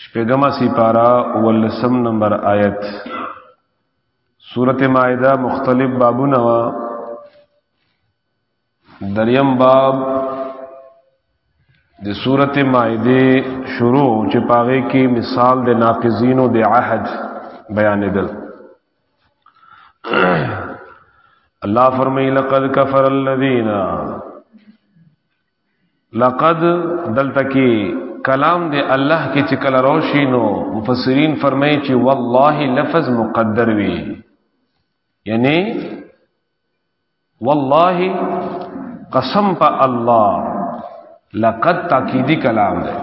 شپږم سپارا ولسم نمبر آیت سورته مائده مختلف بابونه وا دریم باب د سورته مائده شروع چې پاغه کې مثال د ناقضینو د عهد بیان دل الله فرمایي لقد كفر الذين لقد دلته کې کلام دی الله کې چې کله روشي نو مفسرین فرمایي چې والله لفظ مقدر وي یعنی والله قسم په الله لقد تاکیدی کلام دی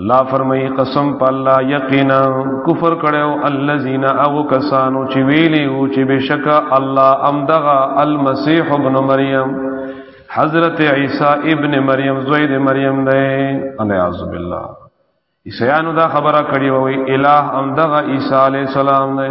الله فرمایي قسم په الله یقینا کفر کړو الذين او کسانو چې ویلي او چې بشکا الله امدغه المسيح ابن مریم حضرت عیسی ابن مریم زوی د مریم دی انا اعوذ بالله عیسیانو دا خبره کړې وای الہ امدغه عیسی علی السلام دی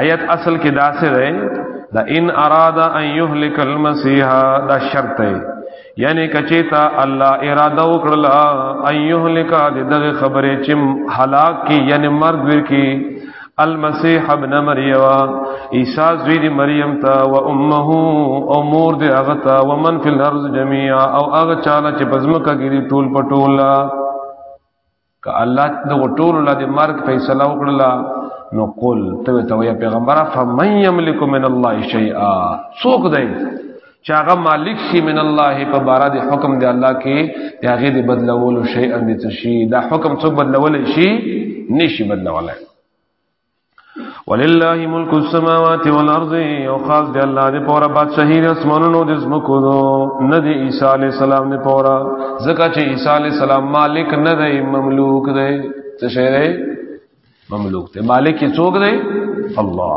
آیت اصل کې داسې ده دا ان ارادا ان یهلک المسیح دا شرط دی یعنی کچیتا الله اراده وکړل ان یهلک د دغه خبره چې هلاک کی یعنی مرګ ورکی المسیح ابن مریم عیسی زوی دی مریم تا و امه او مور دی هغه تا و من فی الارض جميعا او هغه چاله چې پزمکه کې ټول پټولا که الله د غټول له دې مرګ فیصله وکړه نو قول ته ته یا پیغمبر فمن یملک من الله شیئا څوک دی چې هغه مالک شي من الله په بار د حکم دی الله کې یا غې د بدلولو شیئا د تشی دا حکم څوک بدلول شي نشي بدلولای ولله ملک السماوات والارض او خاص دی الله دې پورا بادشاہي د اسمانونو د زمکو نو نه دی عیسی علی السلام نه پورا ځکه چې عیسی علی السلام مالک نه دی مملوک دی څه شی دی مملوک دی مالک یې څوک دی الله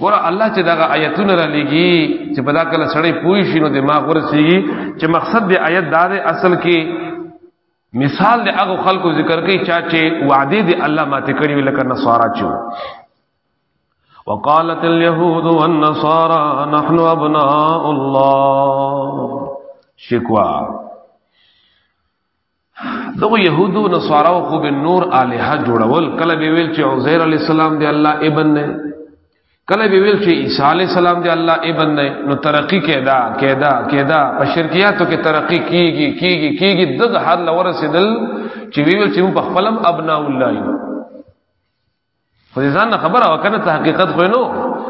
ګور الله چې دغه آیتونه را لګي چې په دا کله سړی پوي شي نو دماغ ورسي چې مقصد دی آیت دا دی اصل کې مثال د هغه خلکو ذکر کوي چا چې وعده دی الله ماته کړی لکه نصارا چې وقالت اليهود والنصارى نحن ابناء الله شکوا دغه يهودو نصاراو خو به نور الها جوړول کله به ویل چې عزیر علی السلام دی الله ابن نه کله به ویل چې عیسی علی السلام دی الله ابن نه نو ترقی کېدا کېدا کېدا په شرکیاتو کې ترقی کیږي کیږي کیږي دغه حد لور رسیدل چې ویل چې په خپلم ابنا الله خو ځان نه خبره وکنه ته حقیقت خو نو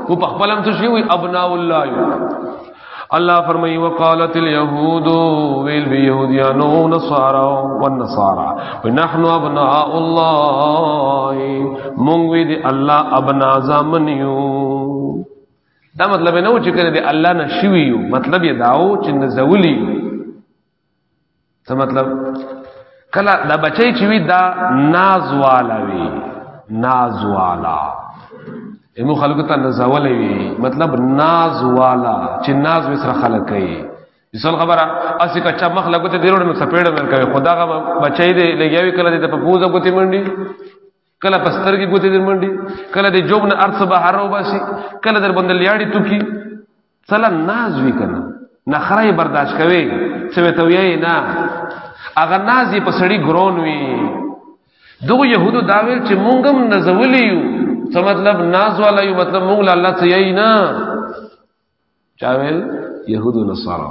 کو په خپل هم څه شي وي ابناء الله یو الله فرمایي وقالت اليهود ويل بيهوديانو نصارا والنصارى ونحن ابناء الله مونږ وي دي الله ابنا زامن یو دا مطلب نه و چې کله دې الله نه شوی یو مطلب یې داو چې نزولی یو څه مطلب کله دا بچی چې وی دا ناز والا وی ناز والا ایمو خلکو ته نزول وی مطلب ناز والا چې ناز وسره خلک کوي اصل خبره اسی کا چا مخ لګوته دیرو نو سپېړه ور کوي خدا غا بچی دی لګیاوی کله دې په پوزه ګوتی منډي کله پستر کې ګوتی دې منډي کله دې جوب نه ارث بهارو باسي کله در بندلیاړي توکي سلا ناز وی کنه نخره برداشت کوي سمه ته وی نه اغه ناز په سړی ګرون وی دو يهودو دا ویل چې مونږ هم نزولې یو څه مطلب ناز والا یو مطلب مونږ له الله څخه یې نه چا ویل يهودو نصارا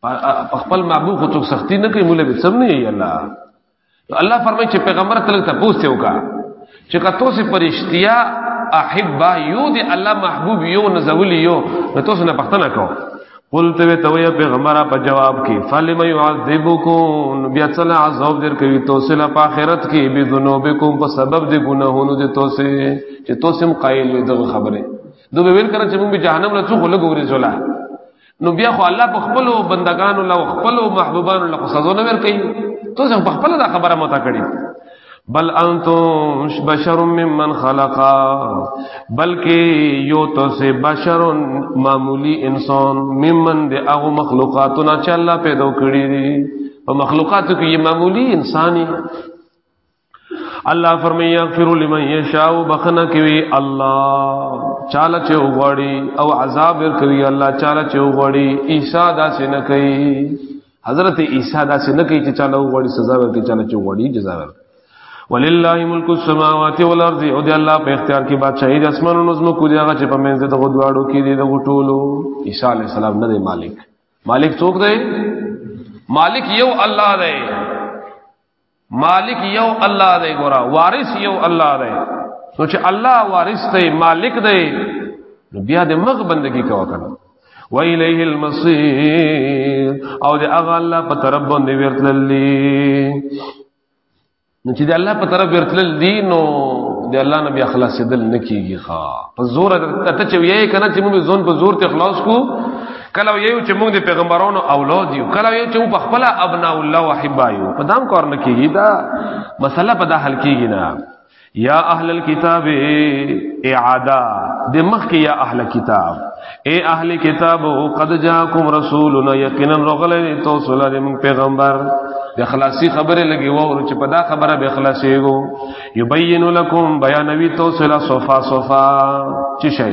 په خپل محبوب خو څوک سختی نه کوي مولا به سم نه یې الله نو الله فرمایي چې پیغمبر تل ته پوښتې وکا چې که تاسو پرشتیا احبا یو دی الله محبوب یو نزول یو نو تاسو نه پښتنه کو قلت وی تو یا پیغمبر په جواب کې فلم يعذبكم بیا څل عذاب در کوي تاسو له آخرت کې به ذنوبکم په سبب د ګناهونو د تاسو چې تاسو قائل وي دغه خبره دوی ویل کړه چې موږ به جهنم له څو خلګو ورې زولا نو بیا خو الله په خپل بندگانو له خپل محبوبانو له سزا نه ورکړي ته څنګه په خپل دا خبره متا کړی بل انتم بشر ممن خلقا بلکې یو تو سے بشر معمولی انسان ممن د هغه مخلوقاتونه چې الله پیدا کړی دي په مخلوقاتو کې معمولی انساني الله فرمایي یغفر لمن یشاء بخنه کوي الله چاله چې وغړي او عذاب ور کوي الله چاله چې وغړي عیسی دا څه نه کوي حضرت عیسی دا څه نه کوي چې چاله وغړي سزا ور کوي چاله چې وغړي جزا ور ولله ملک السماوات والارض او دی الله په اختیار کې بادشاہي د اسمانونو نظم کو دی هغه چې په منځ دغه دواړو کې دی دغه ټولو عیسی علی السلام نه دی مالک مالک څوک دی مالک یو الله دی مالک یو الله دی ګورا وارث یو الله دی نو چې الله وارث دی مالک دی نو بیا د مغ بندگی کا وکړه و الیه المصیر او د اغه الله په طرف باندې ورتللی نو چې د الله په طرف ورتلل دی نو د الله نبی اخلاص دل نکیږي ښا په زور ته چې وی کنه چې موږ ځون په زور ته اخلاص کو کله یو چې موږ د پیغمبرانو اولاد یو کله یو چې په خپل ابنا الله وحبا یو په دام کار نه کیږي دا مسله په دا حل کیږي نه یا اهل الكتاب اعاده د مخ کې یا اهل کتاب اے اهل کتاب قد جاءکم رسولنا یقینا رغل توصل لم پیغمبر د خلاصي خبره لګي وور چې په دا خبره به خلاصيږي یبین لکم بیانوی توصل صفا صفا چی شي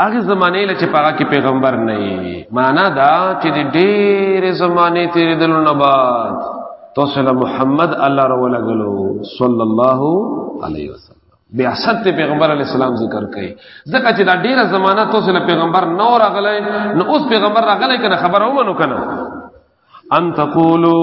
هغه زمانه له چې پاګه کې پیغمبر نه وي معنا دا چې د ډېر زمانه تیرې دلو نه بعد تاسو له محمد الله رو لګلو صلی الله علیه وسلم بیا ست پیغمبر علی السلام ذکر کړي ځکه چې دا ډېر زمانه تاسو له پیغمبر نه راغلی نو اوس پیغمبر راغلی کنه خبره ومنو کنه ان تقولوا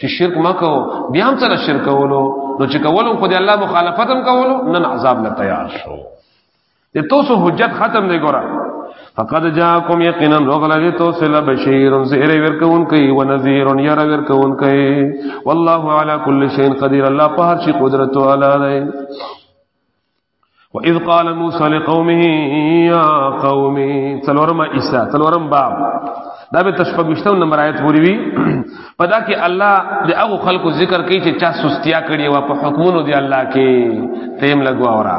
چې شرک مکو بیا هم سره شرک کولو نو چې کولو خو دې الله مخالفت هم کولو نن عذاب نه تیار شو دې تاسو حجت ختم دی ګورا فقد جاءكم يقينا رغلغه توسل بشير زهر ورکون کوي ونذير ير ورکون کوي والله على كل شيء قدير الله په هر شي قدرت والا دی واذ قال موسى لقومه يا قوم تلورم عيسى تلورم باب دا به تشپګشتم نمبر آیت پوری وی پدا کې الله د هغه خلکو ذکر کوي چې چا سستیا کړی و په حکمونو دی الله کې تیم لګوا اورا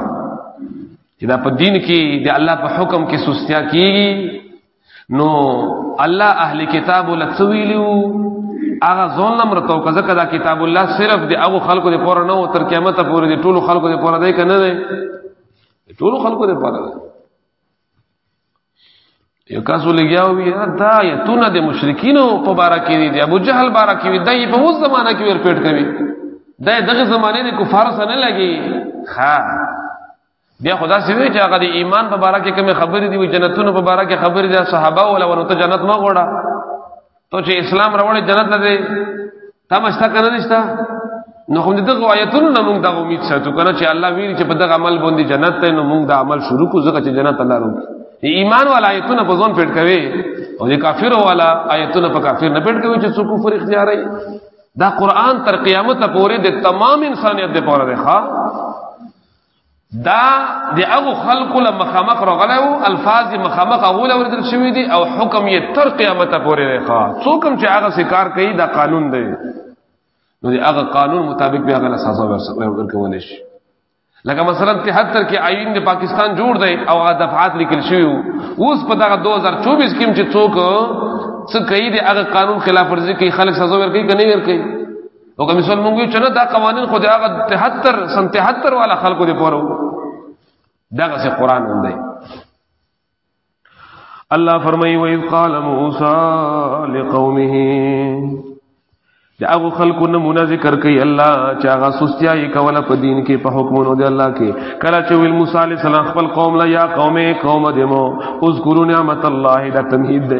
چې دا په دین کې د الله په حکم کې سستیا کیږي نو الله اهل کتاب لڅویلو هغه ځون نمبر تو کزه کدا کتاب الله صرف دی هغه خلکو دی پوره نه تر قیامت پورې دی ټول خلکو دی پوره دی کنه دی ټول خلکو دی پوره دی یو کاسو لګیاو وی دا یتونه د مشرکین په بارا کې دی ابو جهل بارا کې دی دای په اوس زمانہ کې ور پیټ کوي دا دغه زمانه د کفار سره نه لګي ها بیا خدا سی وی چې هغه د ایمان په باره کې کومې خبرې دی وی جنتونو په باره کې خبرې ده صحابه ولا ورته جنت ما غوړه ته چې اسلام راوړې جنت لري تا مستا کنه نشتا نو هم دغه آیتونو نه موږ دغه امید ساتو کنه چې الله ویل چې په دغه عمل باندې جنت ته نو موږ دا عمل شروع کو ځکه چې جنت الله روږي ایمان والا آیتونه په ځون پټ کوي او د کافر والا آیتونه په کافر نه پټ کوي چې څوک کفر اختیار ای دا قران تر قیامت پورې د تمام انسانیت لپاره دی ښا دا د هغه خلکو له مخامخ راغلی وو الفاظ یې مخامخ هغو له اورېدل شوي دي او حکم یې تر قیامته پورې دی ښه څوک هم چې هغسې کار کوي دا قانون دی نو د هغه قانون مطابق بیا هغه له سزا ورکولی شي لکه مثلا تهتر کې آئین د پاکستان جوړ دی او هغه دفعات لیکل شوي وو اوس په دغه 2024 کې هم چې څوک څه کوي د هغه قانون خلاف ورزي کوي خلک سزا ورکوي که نه ورکوي او کوم مثال مونږ چې نه دا قوانين خو د هغه 73 سن 73 والا خلکو دی پورو دغه سه قران هم دی الله فرمایي و اذ قال موسی لقومه دا هغه خلکو نمونه ذکر کوي الله چې هغه سستیا یې کوله په دین کې په حکمونو دی الله کې کله چې ویل موسی علی السلام خپل قوم لا یا قومه قوم دمو اذکروا نعمت الله دا تمهید ده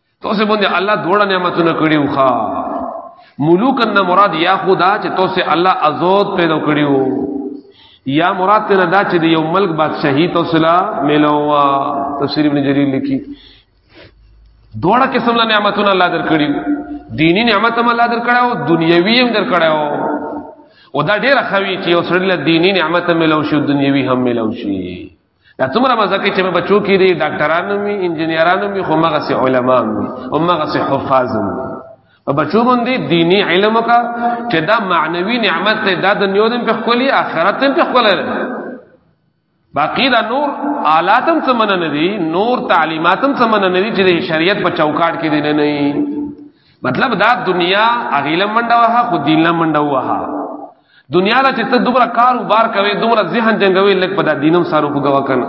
تاسو باندې الله دوړه نعمتونه کړی وخا ملوکن نه مراد یا خدا چې تاسو الله عزوت پیدا کړی وو یا مراد ته دا چې یو ملک بادشاہي تاسو لا ملوا تفسیر ابن جریر لیکي دوړه قسم له نعمتونه الله درکړي دینی نعمت هم الله درکړاو دنیوي هم درکړاو او دا ډیره خوي چې یو سړی له دینی نعمت هم ملو شي دنیوي هم ملو شي دا څومره مزه کوي چې بچو کې دي ډاکټرانو می انجنیرانو می خو مغه سي علما می او مغه سي حفاظ می په بچو باندې دینی علم کا چې دا معنوي نعمت ته دا د نیو دم په خولي آخرت ته په خولي باقی دا نور آلاتم سمنه نه دي نور تعلیماتم سمنه نه دي چې شریعت په چوکاټ کې دي نه نه مطلب دا دنیا اغیلم منډه وها خو دینلم منډه وها دنیا لا چې ته دومره کار او بار کوي دومره ذهن جنگوي لکه په دینم سارو کو غوا کنه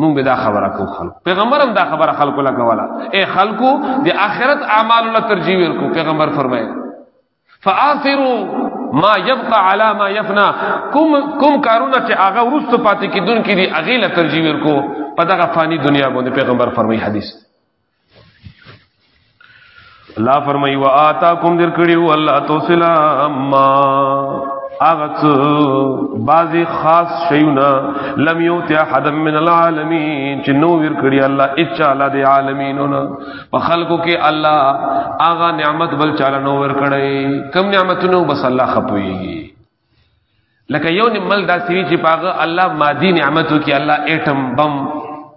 مونږ به دا خبره کو خلق پیغمبر هم دا خبره خلق لا کولا اے خلقو د اخرت اعمال لا ترجیح ورکو پیغمبر فرمایي فآثروا ما يبقى على ما يفنى کوم کوم کارونه چې هغه ورست پاتې کیدون کې دي هغه لا ترجیح ورکو په دغه فانی دنیا باندې پیغمبر فرمایي حدیث الله فرمای و آتاکم در کړیو الله توسلا اما اغت بعضی خاص شیونا لم یوت احد من العالمین چې نو ور کړی الله اچا الله دی عالمینونا په خلقو کې الله اغا نعمت بل چاله نو ور کړی کم نعمتونو بس الله خپويږي لکه یو نیم مل دا سوي چې پاغه الله مادي نعمتو کې الله اټم بم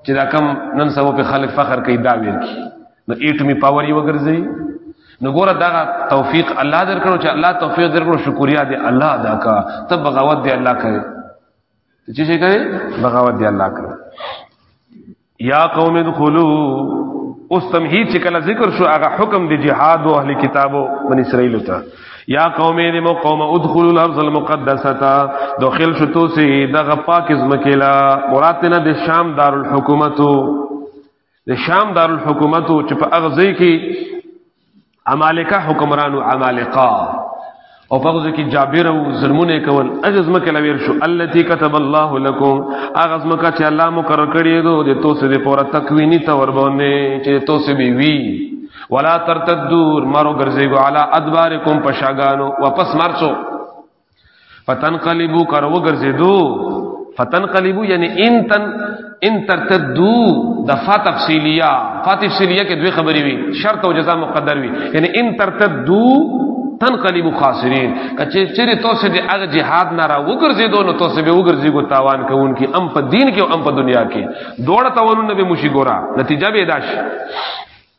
چې دا کم نن سبا په خلک فخر کوي دا ویل کی نو اټمی پاور یې وګرځي نو ګوره دا توفیق الله درکړو چې الله توفیق درکړو شکریا دې الله ادا کا تب بغاوت دې الله کوي چې څه کوي بغاوت دی الله کړ یا قوم ادخلوا اوس تمهید چې کله ذکر شو هغه حکم دی جهاد او اهل کتابو بن اسرائیل ته یا قوم دې مو قوم ادخلوا الارض المقدسه داخل شو تو سي دغه پاک زمکلا مراد نه د شام دارالحکومت د شام دارالحکومت چې په هغه ځای کې عمالقه حکمرانو عمالقه او په ځکه جابر او ظلمونه کول اجز مکه لویر شو التي كتب الله لكم اغز مکه چې الله مقرر کړی دو د توسه د پوره تکوینی تور باندې چې توسه بي وی ولا ترتدور مرو ګرځي ګو علا ادبارکم پشاګانو واپس مرچو فتنقلبو کر وګرځیدو فتنقلبو یعنی ان تن ان ترتدو د فا تفصیلیه فا تفصیلیه کې دوه خبرې وي شرط او جزاء مقدر وي یعنی ان ترتدو تنقلبو خاسرین کچې چیرې توسه د هغه جهاد نه را وګرځیدو نو توسه به وګرځي ګو تاوان کوونکی ام په دین کې او ام په دنیا کې دوړ تاوانونه به مشي ګورا نتیجه به داش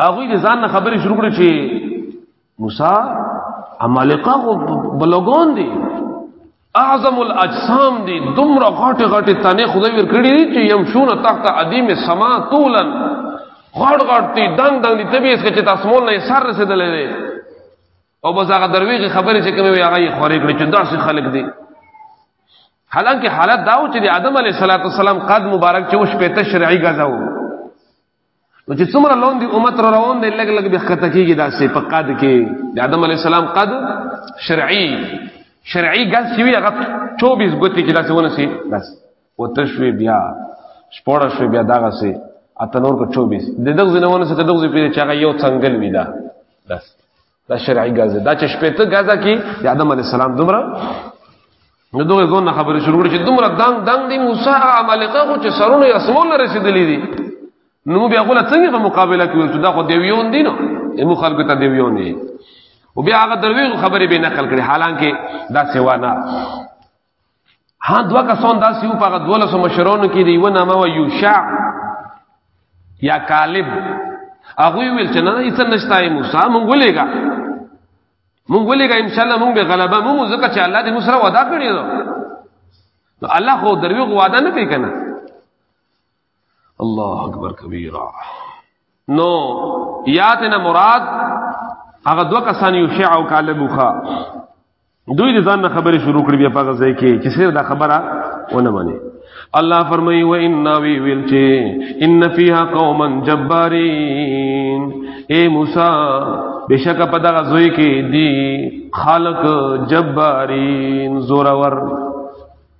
هغه دې ځان نه خبرې شروع کړې چې موسی عمالقه بلوغون دي اعظم الاجسام دي دومره غاټه غاټه تنه خدای ور کړی دي چې يمشون تحت ادیم سما طولا غړ غړ دي دنګ دنګ دي تبي اس کې چې تاسو مول نه سر رسیدلې دي او بس هغه درویغه خبرې چې کومه هغه یې خورې کړې چې داسې خلک دي حالانکه حالت داو چې د آدم علی صلوات والسلام قد مبارک چې وش پته شرعي غزاو نو چې څومره لوند دی امت را روان دی لګ لګ به خطه کیږي دا سه په قد کې د آدم علی السلام قد شرعي شرعي ګس شوی هغه 24 ګوتې کې داسې ونه سي بس وتشوي بیا سپوره شوی بیا داغه سي اته نور کو 24 د دغه زنه ونه سي د دغه پیری چې هغه یو څنګل وی دا بس دا شرعي غاز دا چې شپېته غازه کې د آدم علی السلام دومره نو دوی ګون نه خبرې شروع کړې چې دومره دنګ دنګ دی موسی عمالقه خو چې سرونه یې اسمون رسیدلې دي نو بیا غول څنګه په مقابله کې ورته دا خو دیویون دي نو یمو خلکو ته دیویون دي او بیا هغه درویغ خبرې به نقل کړې حالانکه دا سیوا نه ها دوا کسان داسې وو په هغه دولسو مشرانو کې دی و نامه و یوشع یا کالب هغه ویل چې نه هیڅ نشته موسی مونږ ولېګا مونږ ولېګا ان شاء الله مونږ به غلبه مو ځکه چې الله دې موږ سره وعده کړی نو الله خو دروغ وعده نه کوي کنه الله اکبر کبیره نو یاد نه مراد هغه دوه کسان یو شیع او کالبوخه دوی د ځان خبرې شروع کړې بیا په غزه کې چې سره دا خبره ونه مني الله فرمایي و ان وی ویل چې ان فیها قوما جبارین اے موسی بشک په دغه زوی کې دی خالق جبارین زورور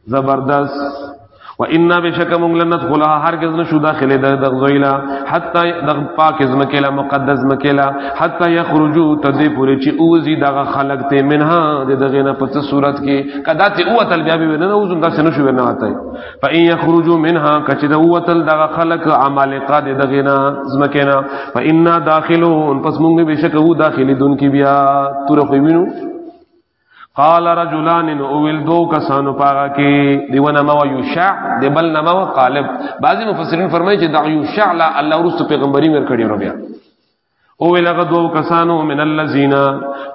زبردست و ان بشک مونږ لنت خلا هرگز نشو داخله د دغزویلا حتا د پاک زمکلا مقدس مکلا حتا یخرجو تدې پوری چې اوزی دغه خلق ته منها د دغه نه په صورت کې کدا ته او تل بیا به نه اوزم داسې نشو ورنه آتای فإن یخرجو منها کچې د او تل دغه خلق عمالقه د دغه نه زمکنا فإنا داخلون پس مونږ بشک هو داخلي دن کې بیا تور خو وینو قال رجلان اول دو کسانو پاغا کې دیو نما و یوشع دی بل نما و قالب بعضی مفسرین فرمایي چې دا یوشع لا الله ورسته پیغمبري ور کړی ورو بیا اول هغه دو کسانو من الذین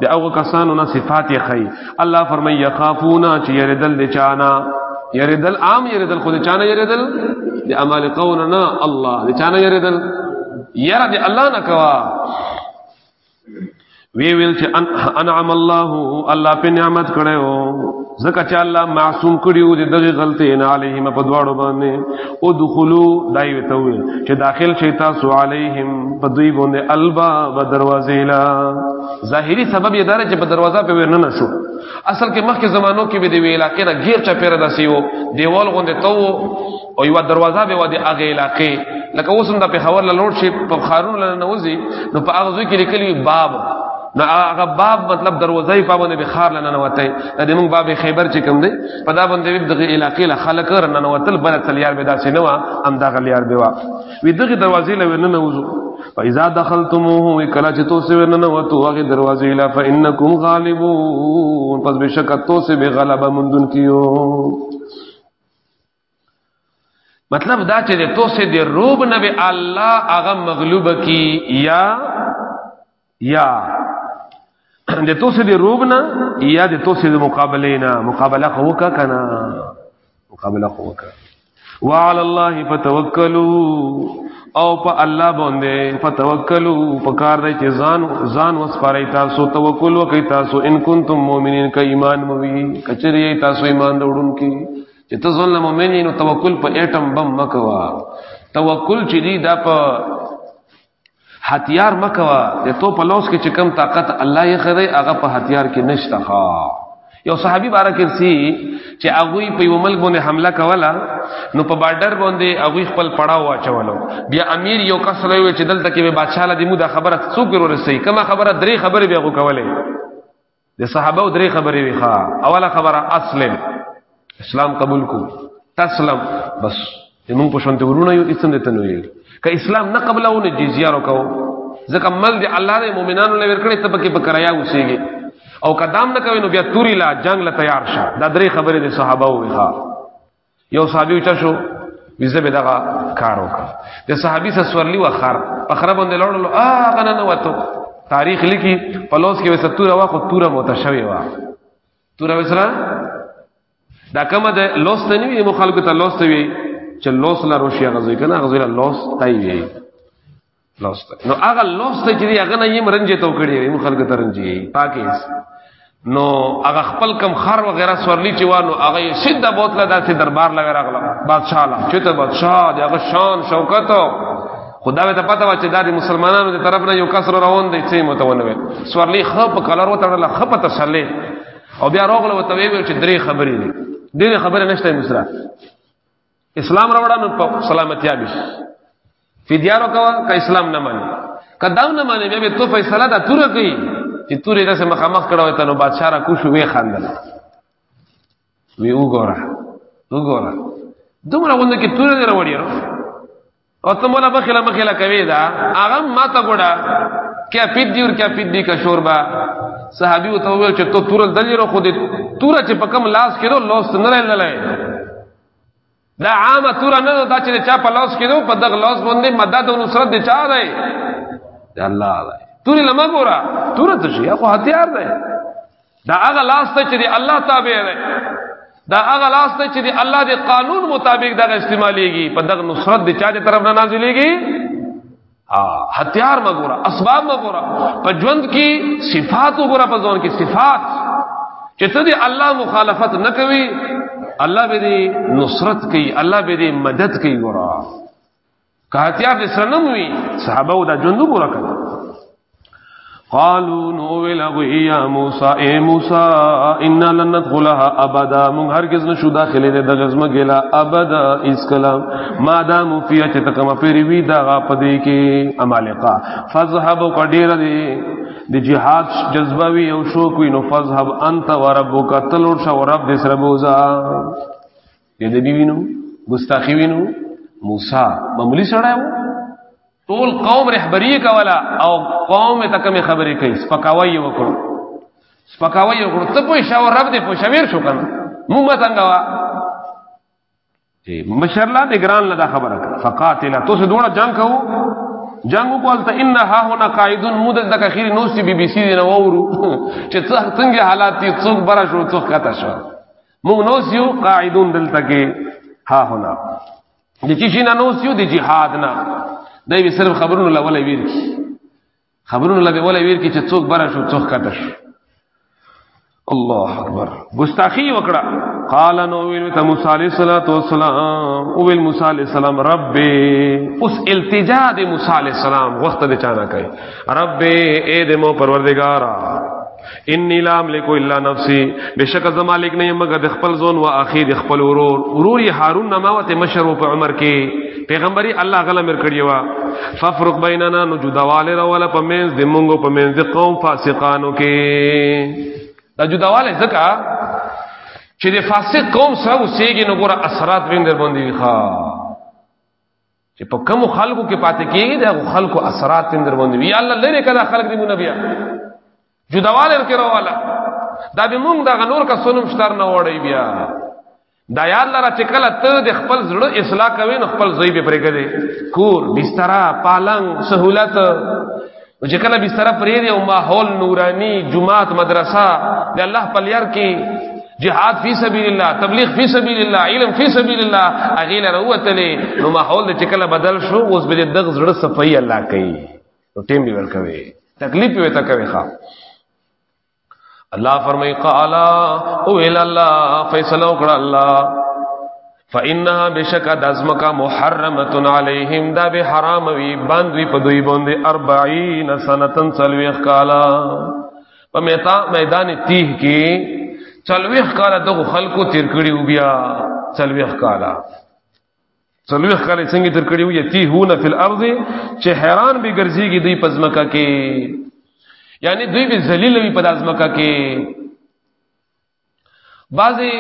دی هغه کسانو نه صفات یې خی الله فرمایي یخافونا چې یردل د چانا یردل عام یردل خو د چانا یردل د اعمال قونا الله د چانا یردل یره د الله نه کوا وی ویل چې انعم الله الله په نعمت کړو زکه چې الله معصوم کړیو د دغه غلطی نه علیهم په دواړو باندې او دخلو دای وته وی چې داخل شي تاسو علیهم په دوی باندې البا و دروازې لا ظاهری سبب یې دار چې په دروازه په ورنه نشو اصل کې مخکې زمانو کې به دی ویلا کې نه غیر چا پیرا دسی وو دیوال غوندې تو او یو دروازه به ودی هغه علاقې لکه اوس هم د پیښور له لوړ شي په خارون له نوځي نو په هغه ځای کې لیکلی باب نو هغه باب مطلب دروازه په باندې به خار لنه نوته د موږ باب خیبر چې کوم دی په دا باندې دغه علاقې له خلک رنه نوتل بل تلیار به داسې نه و هم دا غلیار به و وی دغه دروازې له نه نوځو فاذا دخلتموه وکلا چې تو سه ورننه وته هغه دروازې لا فانکم غالبون پس بشک تو سه به غلبه مندون کیو مطلب دا چې د تو سه د روب نه به الله هغه مغلوب کی یا یا د تو سه د روب نه یا د تو سه د مقابله نه مقابله خو کا کنه مقابله خو کا وعلى الله فتوکلوا او په الله باندې فتوکلوا په کار دی چې ځان ځان وسپارئ تاسو توکل وکړئ تاسو ان کنتم مؤمنین ک ایمان موي کچری تاسو ایمان وروړونکي چې ته ځل مؤمن نو توکل په اټم بم مکوا توکل چې دی دا په هتیار مکوا د تو په لوس کې چې کم طاقت الله یې خره هغه په هتیار کې نشته ها یو صحابي بارک سي چې هغه په یو ملک باندې حمله کوله نو په بارډر باندې هغه خپل پړاو واچولو بیا امیر یو کس لوي چې دلته کې به بادشاہ له دې مودا خبره څوک ورسې کما خبره درې خبره به هغه کوله د صحابه درې خبرې وي ښا اوله خبره اسلم اسلام قبول کو تسلم بس موږ په شانته ورونه یو اسلام دې تنو یو که اسلام نه قبلو نه جزیه ورکو ځکه مل دې الله دې مؤمنانو لور کړې ته پکې په کرایا اوسېږي او قدم نه کوي نو بیا توري لا جنگ لا تیار شه دا درې خبرې د صحابه وي ښا یو صحابي ته شو ویزه به دغه کار وکړ د صحابي سره سورلی و خر په خره باندې لړل آ غنه نه وته تاریخ لیکي په لوس کې وسه توره وا خو توره متشوي وا توره وسره دا کومه د لوس ته نیوي مخالفت ته لوس ته وي چې لوس لا روشي غزوي کنه غزوي لا لوس تای وي لوست نو هغه لوست چې دی هغه نه یم رنجې تو کړی وي خلک ته رنجې پاکیز نو هغه خپل کم خر و غیره سورلی چې وانو هغه سیده بوتله داسې دربار لوي راغله بادشاہ لا چې ته بادشاہ دی هغه شان شوکت خدا ته پته و چې دا د مسلمانانو د طرف نه یو کسر روان دی چې متونه وي سورلی خپ کلر و تړله خپ تسلې او بیا راغله وته وی چې درې خبرې دي ډېر خبرې نشته مصرا اسلام راوړا نو په سلامتی به فدیا ورکوا که اسلام نه مانی کدام نه مانی به تو فیصله دا تور کوي چې تورې داسې مخامخ کړه ته نو بادشاہ را کوشو وی خاندل وی وګوره وګوره دومره غونډه کې تورې راوړی او ته مولا مخله مخله کوي دا هغه ما ته ګوډه کیا پیډ دی ور کیا پیډ دی کا شوربا صحابي وته ویل چې ته تور دلی رو خو دې تور چې په کم لاس کېدو لوس نه لای لای دا عام تور نه دا چې چا په لوس کېدو په دغه لوس باندې مدد او نصرت دي چا دی الله دی تور لمه ګورا تور ته شي خو هتیار دی دا هغه لاس ته چې دی الله تابع دی دا هغه لاس ته چې دی الله دی قانون مطابق دا استعمالېږي په دغه نصرت دی چا دې طرف نه نازلېږي هتیار مګورا اسباب مګورا په ژوند کې صفات وګورا په ځوان کې صفات چې ته دی الله مخالفت نه کوي الله به دې نصرت کوي الله به دې مدد کوي ګورا کاتیا به سنم وی صحابه او دا جندو پورا کړ قالو نو ویل غو یا موسی اے موسی ان لن ندخلها ابدا مون هرگز نشو داخله ده دغه زما ګلا ابدا اس کلام ما دام فی چې تکما پیری وی دا پدې کې امالقا فذهب قدیر دی د جهاد جذبه وی او شوق وی نو فذهب انت وربک تلور شو رب دې سره بوزا بې ادبي وینو ګستاخي وینو موسی معمولی سړی و ټول قوم رهبری کولا او قوم ته کوم خبرې کوي سپکاوی وکړو سپکاوی وکړو ته په شاو رب دې په شمیر شو کنه مو متنګ وا چې مشر لا دې ګران لدا خبره کړ فقاتل تو سه دوړه جنگ کو جنگ کول ته ان ها هنا قائدون مدد د اخیر نو سی بي بي سي نه وورو چې څنګه حالات دي څوک برا شو څوک کاته شو موږ نو سیو قاعدون دلته کې ها هنا د چې شي نه نو سیو د جهاد نه دا به صرف خبرونه لولې ویر کی خبرونه لولې ولې ویر کی چې څوک بره شو څوک کټ شو الله اکبر ګستاخی وکړه قال نو ویل ته موسی علیہ الصلوۃ والسلام او ویل موسی علیہ السلام رب اوس التجا د موسی علیہ السلام وخت د چانه کوي رب اے د مو پروردگارا انی لا املک الا نفسی بشک از مالک نه مګر د خپل ځون او اخی د خپل ورور ورور هارون نما وته مشر او په عمر کې پیغمبري الله غلا مر کړی وا ففرق بیننا نو جداواله را ولا په مینز د مونږ په مینز د قوم فاسقانو کې دا جداواله زکا چې د فاسق قوم سره وسیږي نو ګور اثرات ویندر باندې ښا چې په کوم خلکو کې پاتې کیږي دا خلکو اثرات تم در باندې وی الله لری کله خلک دی مونږ بیا جداوال ور کړو والا دا به مونږ دا نور کا سنم شتر نه وړي بیا دا یا الله را چې کله ته د خپل زړه اصلاح کوي نو خپل ځای به پرې کړي کور بستر پالنګ سہولت او چې کله بستر پرې دی او ماحول نورانی جماعت مدرسه د الله په لار کې جهاد فی سبیل الله تبلیغ فی سبیل الله علم فی سبیل الله اغه لره وتلې نو ماحول چې کله بدل شو اوس به دغه زړه صفای الله کوي نو ټیم به ورکوي تکلیف وي تا کوي ښا الله فرمای قال او ال الله فیصله وکړه الله فانها بشک دزمک محرمه علیهم دا به حرام وی باندې په دوی باندې 40 سنتن سلوخ کالا په میتا میدان تیه کې چلوخ کالا دغه خلکو تیر کړي بیا چلوخ کالا څلوي خلک څنګه تر کړي وي تی هونه فل ارض چې حیران به ګرځيږي دوی پزمکه کې یعنی دوی به ذلیل وي په ازمکه کې بعضی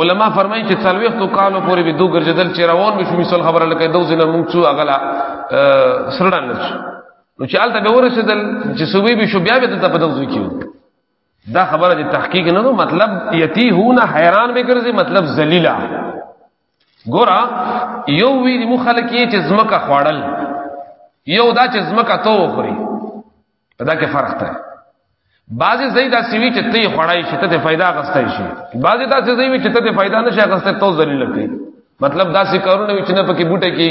علما فرمایي چې څلوي تو کالو پورې به دوه ګرځدل چې روان به شومي سول خبره لکه دوه زنه موږ څو اغلا سرډان نو چې الته به ورسېدل چې سوي به شو بیا به ته په دوه ځو کېو دا خبره د تحقیق نه نو مطلب یتی هونه حیران به ګرځي مطلب ذلیلا ګورا یو وی دی مخالک یې چې زمکه خواړل یو دا چې زمکه تو وخوري دا کې فرق دی بعضی زید اسوی چې ته خړای شي ته فائدہ غستای شي بعضی دا چې زید چې ته فائدہ نشه غسته تو ذلیل کوي مطلب دا څه کارونه چې نه پکې بوټه کې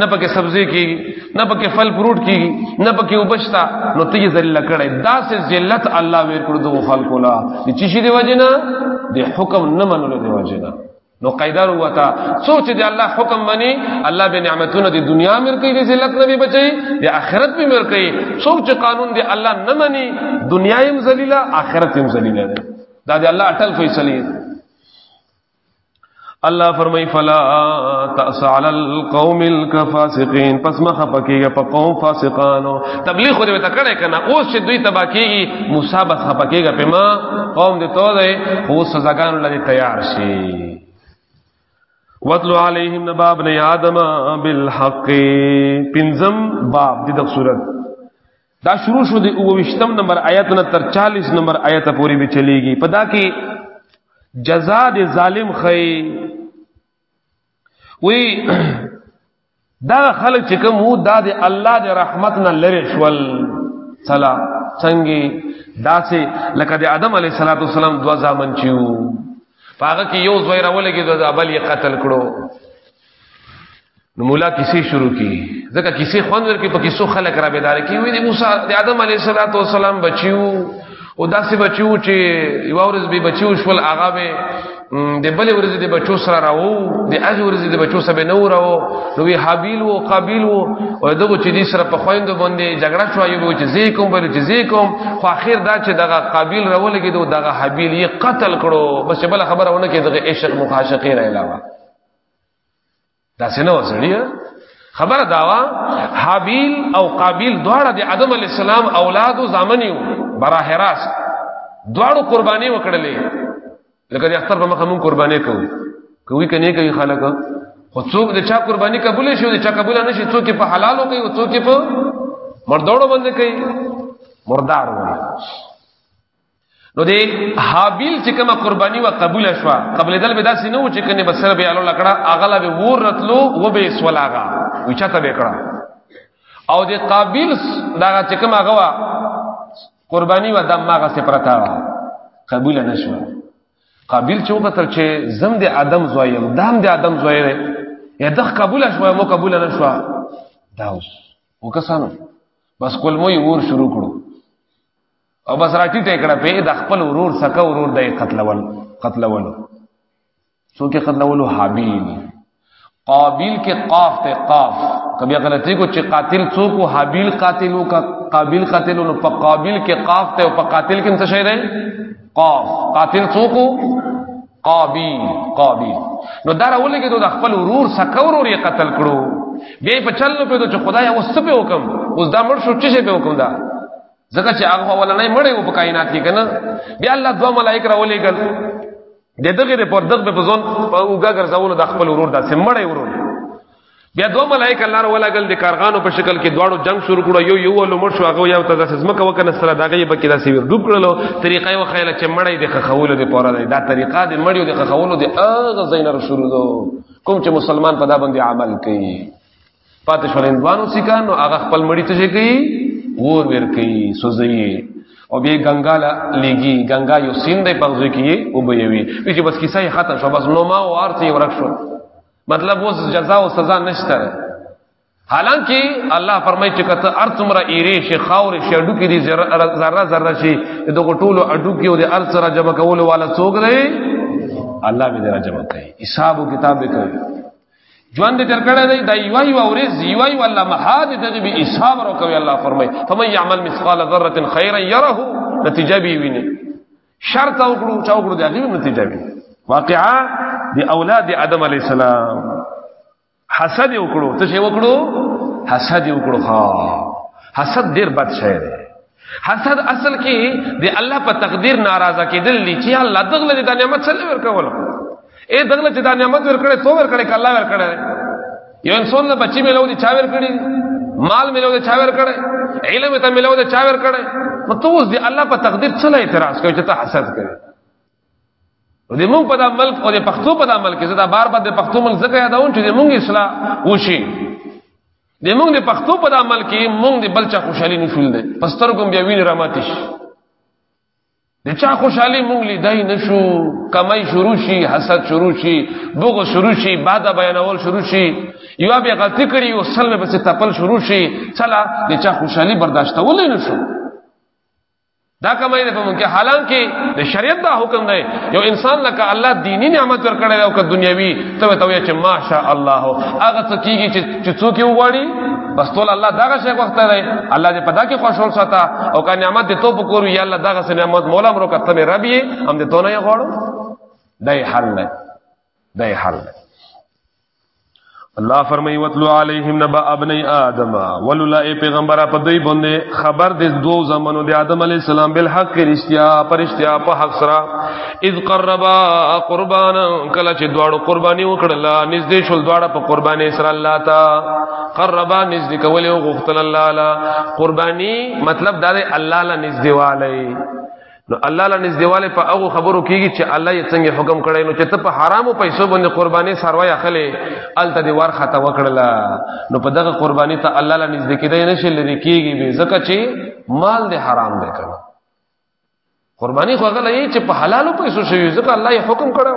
نه پکې سبزی کې نه پکې فل فروټ کې نه پکې وبشتا نو ته ذلیل کړي دا څه ذلت الله ور کړو دو خلق لا چې شي دی وجنه د حکم نه منلو دی وجنه نو قیدر وتا سوچ دی الله حکم منی الله به نعمتونه دی دنیا مر کوي دی ذلت نه بچي دی اخرت به مر کوي سوچ قانون دی الله نه منی دنیا هم ذلیلہ اخرت هم ذلیلہ ده دا دی الله اٹل فیصله الله فرمای فلا تاسع علی القوم الکفاسقین پس مخه پکېږي په قوم فاسقانو تبلیغ خو دې تکړه کنه اوس چې دوی تبا کیږي موسی بس خپه کیږي په ما قوم دې تو دې خو سزاګان لري تیار شي وَاتْلُ عَلَيْهِمْ نَبَأَ ابْنَيْ آدَمَ بِالْحَقِّ پنځم باب دې د صورت دا شروع شو دی او وشتم نمبر آیت نه تر 40 نمبر آیت پورې به چلیږي پدا کې جزاء دې ظالم خې وی دا خلک چې کوم وو دا د الله د رحمت نه لری شول صلا څنګه داسې لکه د آدم علی صلوات والسلام دوا ځامن چیو پاګه کې یو زوی راولګي د ابل یې قتل کړو نو مولا کیسې شروع کی ځکه کیسې خوند ورکې په کیسو خلک را بیدار کی وی د موسی د آدم علی صلوات والسلام بچیو او داسې بچو چې یو ورځ به بچو شول هغه به د بل ورځ د بچو سره راو د هغه ورځ د بچو سره نه وراو نو وی حابیل او قابیل او دغه چې دې سره په خويند باندې جګړه شو یو چې زی کوم بل چې زی کوم خو اخر دا چې دغه قابیل راولګي دو دغه حابیل یې قتل کړو بس بل خبره ونه کې دغه عشق مخاشقې را علاوه دا څنګه وسړی خبر داوا حابیل او قابیل دواړه د ادم علی السلام اولاد او زامنیو براه راس دواړو قرباني وکړلې لکه د اختر په مخه مون قرباني کوو کوي کني کوي خلک خو څوک د چا قرباني قبول شي د چا قبول نه شي څوک په حلالو کوي او څوک په مردوړو باندې کوي مردار وایي نو دی حابیل چې کومه قرباني وا قبول شو قبل دل به داسې نه و چې کنه بسره به الله لکړه اغلا به ور رتلو و به سولاغا وچاته به کړه او دی قابیل دا چې کومه غوا قرباني وا دماغه سي پرتا وا قبول نه شو قابیل چې وکتل چې زم د ادم زویم دام د ادم زویره یا دغه قبول شو مو قبول نه شو دا اوس وکسانو بس کول مو یې ور شروع کړو او بس راټی ټیکړه په د خپل ورور سکه ورور د قتلول قتلول سو کې قتلول حابیل قابیل کې قاف ته قاف کبي غلطي کو چې قاتل سو کو حابیل قاتل او قابیل قاتل نو په قابیل کې قاف ته او په قاتل کې څه شی دی قاف قاتل سو کو قابیل قابیل نو دا راولې کې د خپل ورور سکه ورور یې قتل کړو بیا په چلو په چې خدای اوس څه په حکم اوس دا مر شو چې په حکم دا ځکه چې هغه ولنې مړې و په کائنات کې کنه بیا الله دوه ملائک راولې ګل د دغه د پر دغه په ځون په اوګه ګرځول د خپل ورور داسې مړې ورور بیا دوه ملائک الله راولې ګل د کارغانو په شکل کې دواړو جنگ شروع کړو یو یو ولو مړ شو هغه یو ته داسې زمکه وکنه سره دغه یې بکې داسې ور ډوب کړلو طریقې و خیال چې مړې د خخول د پوره دی دا طریقه د مړې د خخول د اغه زینر شروع دو کوم چې مسلمان په دا باندې عمل کوي پاتې شول اندوانو سکان نو هغه خپل مړی ته شي کوي ور ور کوي سوزي او بیا ګنگا لا لګي ګنگا یو سیند په ځای کې او به وي چې بس کیسه یې ختم شو بس نو ما او ارته ورک شو مطلب اوس جزا او سزا نشته حالانکه الله فرمایي چې کته ارتمره ایری شي خاور شي اډو کې دي ذره ذره شي دغه ټولو اډو کې او د ارت سره جمع کولو والا څوک دی الله به دې را جمع کوي حساب او کتاب به کوي ژوند درکړه دی دا یو یو ورځ یو یو الله محاد دغه به حساب ورو کوي الله فرمای فمن يعمل مثقال ذره خيرا يره نتیجه به ویني شرط او کړو چا کړو دغه نتیجه به واقعا دی اولاد ادم علی السلام حسد وکړو ته څه وکړو حسد وکړو ها حسد ډیر بد شی دی حسد اصل کې د الله په تقدیر ناراضه کېدل دي چې الله دغله د نعمت څخه ورکول اے دغله چې د نعمت ورکړې تو ورکړې کله ورکړې یو انسان له بچی ملو دي چا ورکړې مال ملو دي چا ورکړې علم ته ملو دي چا ورکړې نو تو اوس د الله په تقدیر څخه اعتراض کوي چې ته حسد کوي او د مونږ په د ملک او د پښتو په د ملک زدا بار بار د پښتو ملک زکه یادون چې د مونږ اصلاح وشي د موږ د پښتو په عمل کې موږ د بلچا خوشحالي نه شول دي پستر کوم بیا ویني راماتش د چا خوشحالي موږ لیدای نشو کمای شروع شي حسد شروع شي بغو شروع شي بعد بیانول شروع شي یو بیا غلطی کړي او سلم به تپل شروع شي چلا د چا خوشحالي برداشتول نه شو دا کمای نه په مونږ کې حالانکه د شریعت دا حکم دی یو انسان لکه الله دینی نعمت ورکړی او که دنیوي ته ته چې ماشاء الله هغه څه کیږي چې څوک یو غواړي بس ټول الله دغه شی وخت دی الله دې پدا کې خوشحال ساته او که نعمت دې تو پکور یا الله دغه سه نعمت مولا مرو کته مې رب یې هم دې تو نه غواړو دای حل نه دای حل نه الله فرمای وتلو علیهم نبا ابنی آدم ولولا ای پیغمبره په دوی باندې خبر د دوو زمانو د آدم علی السلام بل حق رښتیا پرشتیا په حق سره اذ قربا قربانا کله چې دواړو قربانی وکړل نږدې شول دواړه په قربانی سره الله تا قربا نږدې کول او غختل الله لا قربانی مطلب دا دی الله لا نږدې والی نو الله له نږدېواله په هغه خبرو کیږي چې الله یې څنګه حکم کړی نو چې ته په حرامو پیسو باندې قرباني سروي اخلي الته دی ور خطا وکړلا نو په دغه قرباني ته الله له نږدې کېدای نه شي لري کیږي به ځکه چې مال دې حرام دی کنه قرباني خو هغه لې چې په حلالو پیسو شوی ځکه الله یې حکم کړو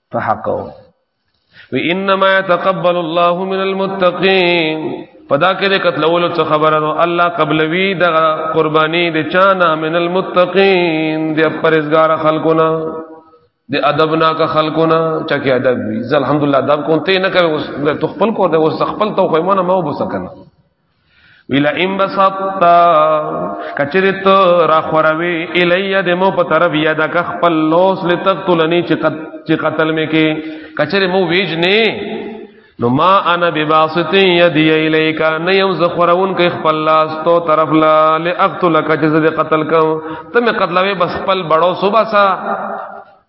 په حق او انما يتقبل الله من المتقين پدا کې د قتلولو څخه خبره نو الله قبلوي د قرباني د چانا من المتقين د پرهیزګار خلقونه د ادبنا کا خلقونه چا کې ادب وي الحمدلله ادب کوته نه کوي اوس ته خپل کو د اوس خپل تو خو ایمانه ما وبس کنه ویلا ام بسطت کچریت را خوروی الیه د مو په طرف یاد ک خپل لوس لتقتلنی چې قتل می کې کچری مو ویج نه نو ما انا بباسط یدی الیک نه یم زخرون کې خپل لاس تو طرف لا لاقتلک جز قتل کو تم قتلوی بس خپل بڑو صبح سا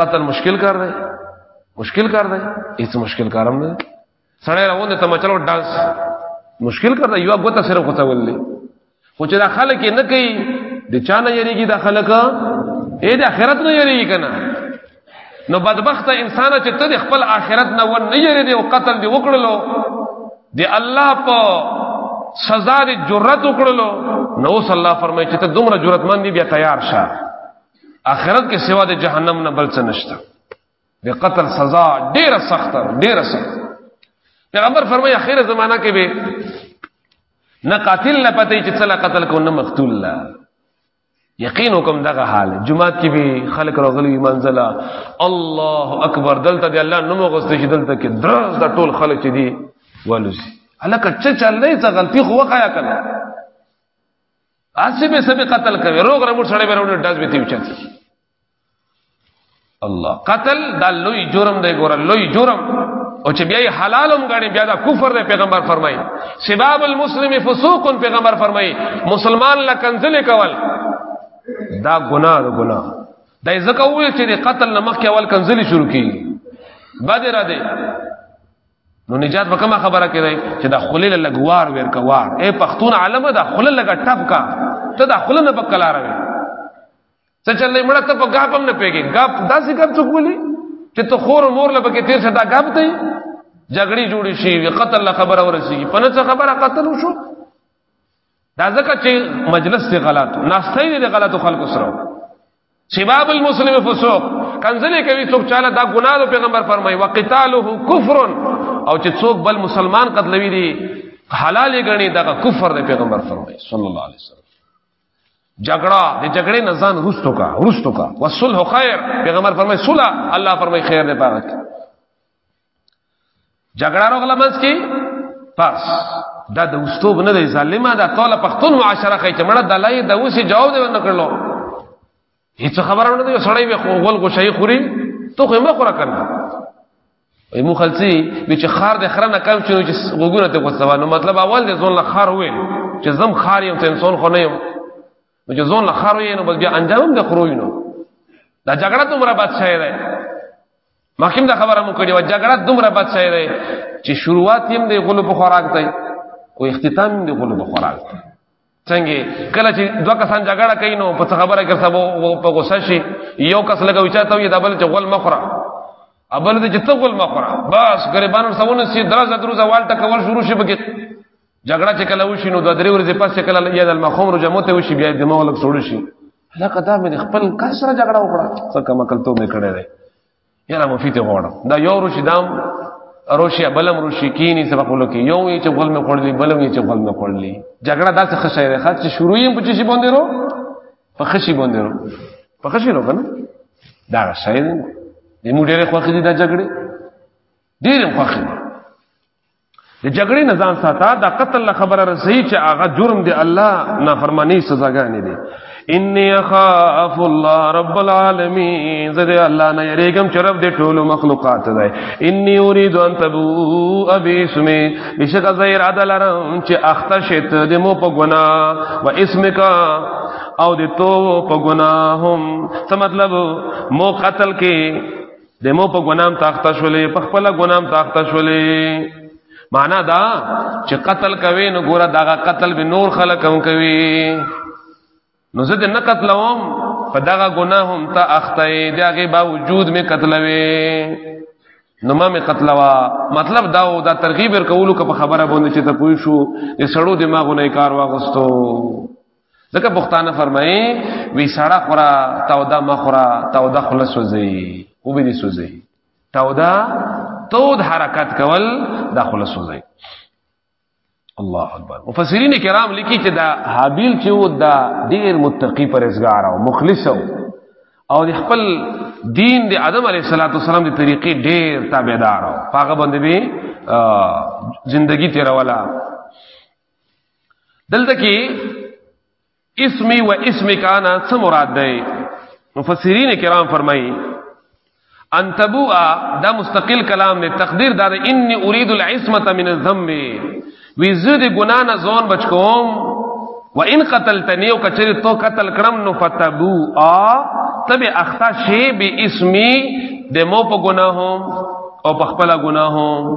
قتل مشکل کار دی مشکل کار دی هیڅ مشکل کارم نه سړی راوند ته مچلو ډانس مشکل کار دی یو غوته سره غوته ولې خو چې دا خلک نه کوي د چا نه یریږي دا خلک اے د اخرت نه یریږي کنه نو بدبخت انسان چې ته خپل اخرت نه ون نه یری دی او قتل دی وکړلو دی الله په سزا دی جرأت وکړلو نو صلی الله فرمایي چې ته دومره جرأتمند دی بیا تیار شه اخرت کې سوا د جهنم نه بل څه نشته د قتل سزا ډیره سخته ډیره سخته پیغمبر فرمایي اخر زمانہ کې به نه قاتل نه پته چې څلا قتل کو نه مقتول لا یقین حکم دغه حال جمعات کې به خلک راغلي منزله الله اکبر دلته دی الله نوم غوسته شي دلته کې درز د ټول خلک چې دی ولوسی الکه چې چل نه څه غلطي خو وقایا کړه اسی به سبي قتل کوي روغ رمټ سړی به روډ ډاز به تیو چاتی الله قتل دا لوی جرم دی ګور لوی جرم او چې بیا حلالم غاڼي بیا دا کفر دی پیغمبر فرمایي سباب المسلم فسوق پیغمبر فرمایي مسلمان لا کنزل کول دا ګناه دا ګناه دا ځکه وې چې قتل نمخ کې اول کنزلی شروع کی بدر ده نو نجات به کومه خبره کوي چې دا خلل لګوار ور کوار اے پښتون عالم دا خلل لګ ټپ کا ته دا خلل نه پکلا راوي څه چلې مړه ته په غاپم نه پیګي غاپ داسې غاپ څوک ولي چې ته خور او مور لبه کې تیر شدا غاپ دی جګړې جوړې شي وي قتل خبره ورسیږي په نه څه خبره قتل وشو دا ځکه چې مجلس ته غلط ناشته دي غلط خلکو سره شباب المسلم فسوق کنځلې کوي څوک چاله دا ګناه د پیغمبر فرمایي وقتاله کفر او چې څوک بل مسلمان قتلوي دي حلال غني دا کفر د پیغمبر فرمایي صلی الله علیه وسلم جګړه د جګړې نه ځان روستو کا روستو کا وصلح خیر پیغمبر فرمایي صلح الله فرمایي خیر دې پاره جګړه راغله منځ کې پس دا د اوستوب نه دی ظالمه دا ټول پښتون معاشره کوي چې مړه د لای د اوسې جواب دی نه کړلو هیڅ خبره نه دی سړی به غول غشي خوري ته خو مخ خورا کنه ای مو خلصي به چې خار د خرنه کم شنو چې وګونه ته کوڅه نو مطلب اول د ځون له خار وې چې زم خار یم ته انسان خو نه یم نو چې ځون له خار وې نو بس بیا انجام د خروینو دا جګړه ته مرا بادشاہ دی مخکیم دا خبره مو کړې و جګړه دومره بد شي دی چې شروعات هم دی غلو په خوراک دی او اختتام هم دی غلو په خوراک دی څنګه کله چې دوه کسان جګړه کوي نو په خبره کې سبو په غوسه شي یو کس لګا وچاته وي دا بل چې غل مخره ابل دې چې ته غل مخره بس غریبانو سمونه سي درزه دروزه والټه کول شروع شي بګي جګړه چې کله وشي نو د درې ورځې پس کله یاد المخوم رجموته وشي بیا د مغلق سوړ شي لکه دا مې خپل کار سره جګړه وکړه څه کم عقل ته مې کړې ده یاره مفي ته غواړم دا یو روشي دام روشي بلم روشي کینی سبق ولکې یو یې چې غل مې خړلې بلم یې چې غل مې خړلې جګړه داسې خشه ده خاص چې شروع یې پچې شي باندې رو په خشي باندې رو په خشي رو کنه دا شای دی دې موږ ډېر خوښې دي دا جګړه ډېر خوښې دي د جګړې نه ځان ساته دا قتل له خبره رسي چې هغه جرم دی الله نافرمانی سزاګانې دي انی اخاف الله رب العالمین زه دې الله نه یریګم چې رب دې ټول مخلوقات دی انی اريد ان تبو ابي اسمي بشک زیر عدل رم چې اخته شت دې مو په ګنا و اسمک او دې تو په ګناهم څه مطلب مو قتل کې دمو په ګنام تاخته شولې په خپل ګنام تاخته شولې معنا دا چې قتل کوي نو ګوره دا قتل به نور خلک هم کوي نو زه دې نه قتلوم په دغه ګناهم ته اخته دغه باوجود می قتلوي نو ما می قتلوا مطلب دا و دا ترغیب ور کولو که په خبره باندې چې ته پوه شو دې سړو دماغونه کار واغستو ځکه پښتانه فرمایي وی سړه خورا تودا مخورا تودا خلص وزي او به دي سوزي تودا تود حرکت کول دا خلص وزي الله اکبر مفسرین کرام لیکي چې دا حابیل چې و دا ډیر متقی پرهیزګار او مخلص او او د خپل دین د ادم علیه الصلاۃ والسلام د طریقې ډیر تابعدار او هغه باندې به زندگی تیرولا دلته کې اسمی و اسم کانا څه مراد دی مفسرین کرام فرمایي ان تبوا دا مستقل کلام نه تقدیر دا انی اريد العصمه من الذنب وی زه د ګنا نه ځان بچ کوم و ان قتلتنی او کچری تو قتل کړم نو فتبو ا تب اخطا شی به اسمی د مو په ګناهو او په خپل ګناهو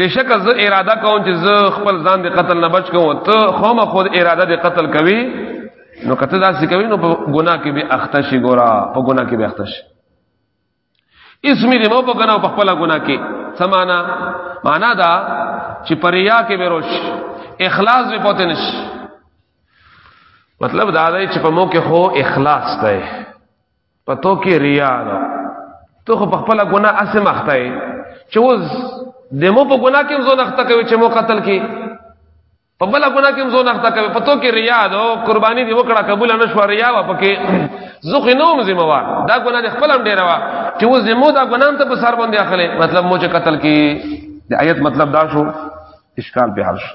بشک زه اراده کوم چې زه خپل ځان د قتل نه بچ کوم ته خو ما خود اراده د قتل کوي نو کته دا څه کوي نو په ګناه کې به اخته شي ګورا په ګناه کې به اخته شي اسم دې مو په ګناه په خپل ګناه کې سمانا معنا دا چې پریا کې به روش اخلاص به پته نشي مطلب دا دی چې په مو کې هو اخلاص دی پتو کې ریا ده ته خو په خپل ګناه اسم اخته یې چې اوس دمو په ګناه کې زو نخته کوي چې مو قتل کې په بل ګناه کې زو نخته کوي پتو کې ریا ده قرباني دی وکړه قبول نه شو ریا و پکې زخه نوم ذمہ وار دا ګناه د خپل هم ډیر وا چې اوس دمو دا ګناه ته په سر باندې اخلي مطلب مو چې قتل کې د آیت مطلب دا شو اشکال به حل شو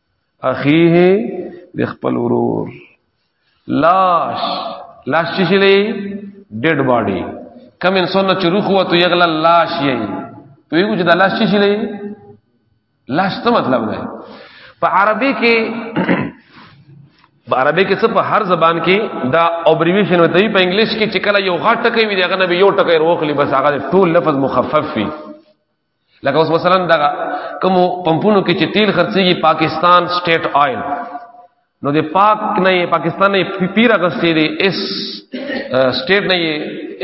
اخیه د خپل ورور لاش لاش چې شلې ډډ باډي کم انسان چې روح هو ته یغلا لاش یې ته یو چې د لاش چې شلې لاش څه مطلب دی په عربي کې په عربي کې څه په هر زبان کې دا ابریویشن وته په انګلیش کې چې کله یو غټ ټکی وي دغه نه یو ټکی وروخلی بس هغه ټول لفظ مخفف وي لکه اوس مثلا دا کوم پمپونو کې چې تیل خرڅيږي پاکستان سټیټ آئل نو د پاک نه پاکستان نه پی راغستې دي اس سټیټ نه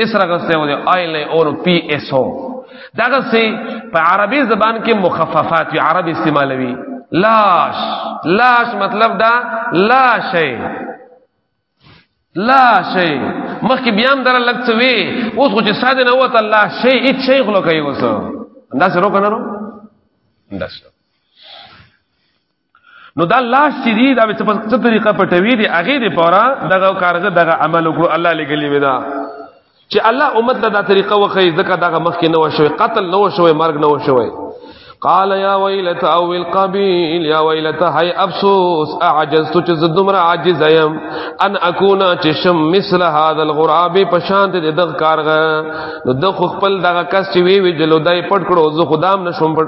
اس راغستې و دي آئل نه اور پی اس او داغه سي په عربي زبان کې مخففات وي عربي استعمالوي لاش لاش مطلب دا لا شي لا شی مخکې بیا هم در لګڅ وی اوس خو چې ساده نه وته لا شی هیڅ شی خلو کوي اوس دا سره کنه نو دا سره نو دا لاش چې دی دا په څه طریقه پټوي دی هغه دی پورا دغه کارګه دغه عمل وکړو الله لګلی ودا چې الله امت له دا طریقه وخی ځکه دغه مخ کې نو شوی قتل نو شوی مرګ نو شوی قال يا ويلت او القبيل يا ويلت هاي افسوس اعجزت چې زدمر عاجز ايم ان اكون چشم مثل هذا الغراب پشان دې دغ کارغه نو د خپل دغه کس چې وی وی جلو دای پټ کړو زه خدام نشم پټ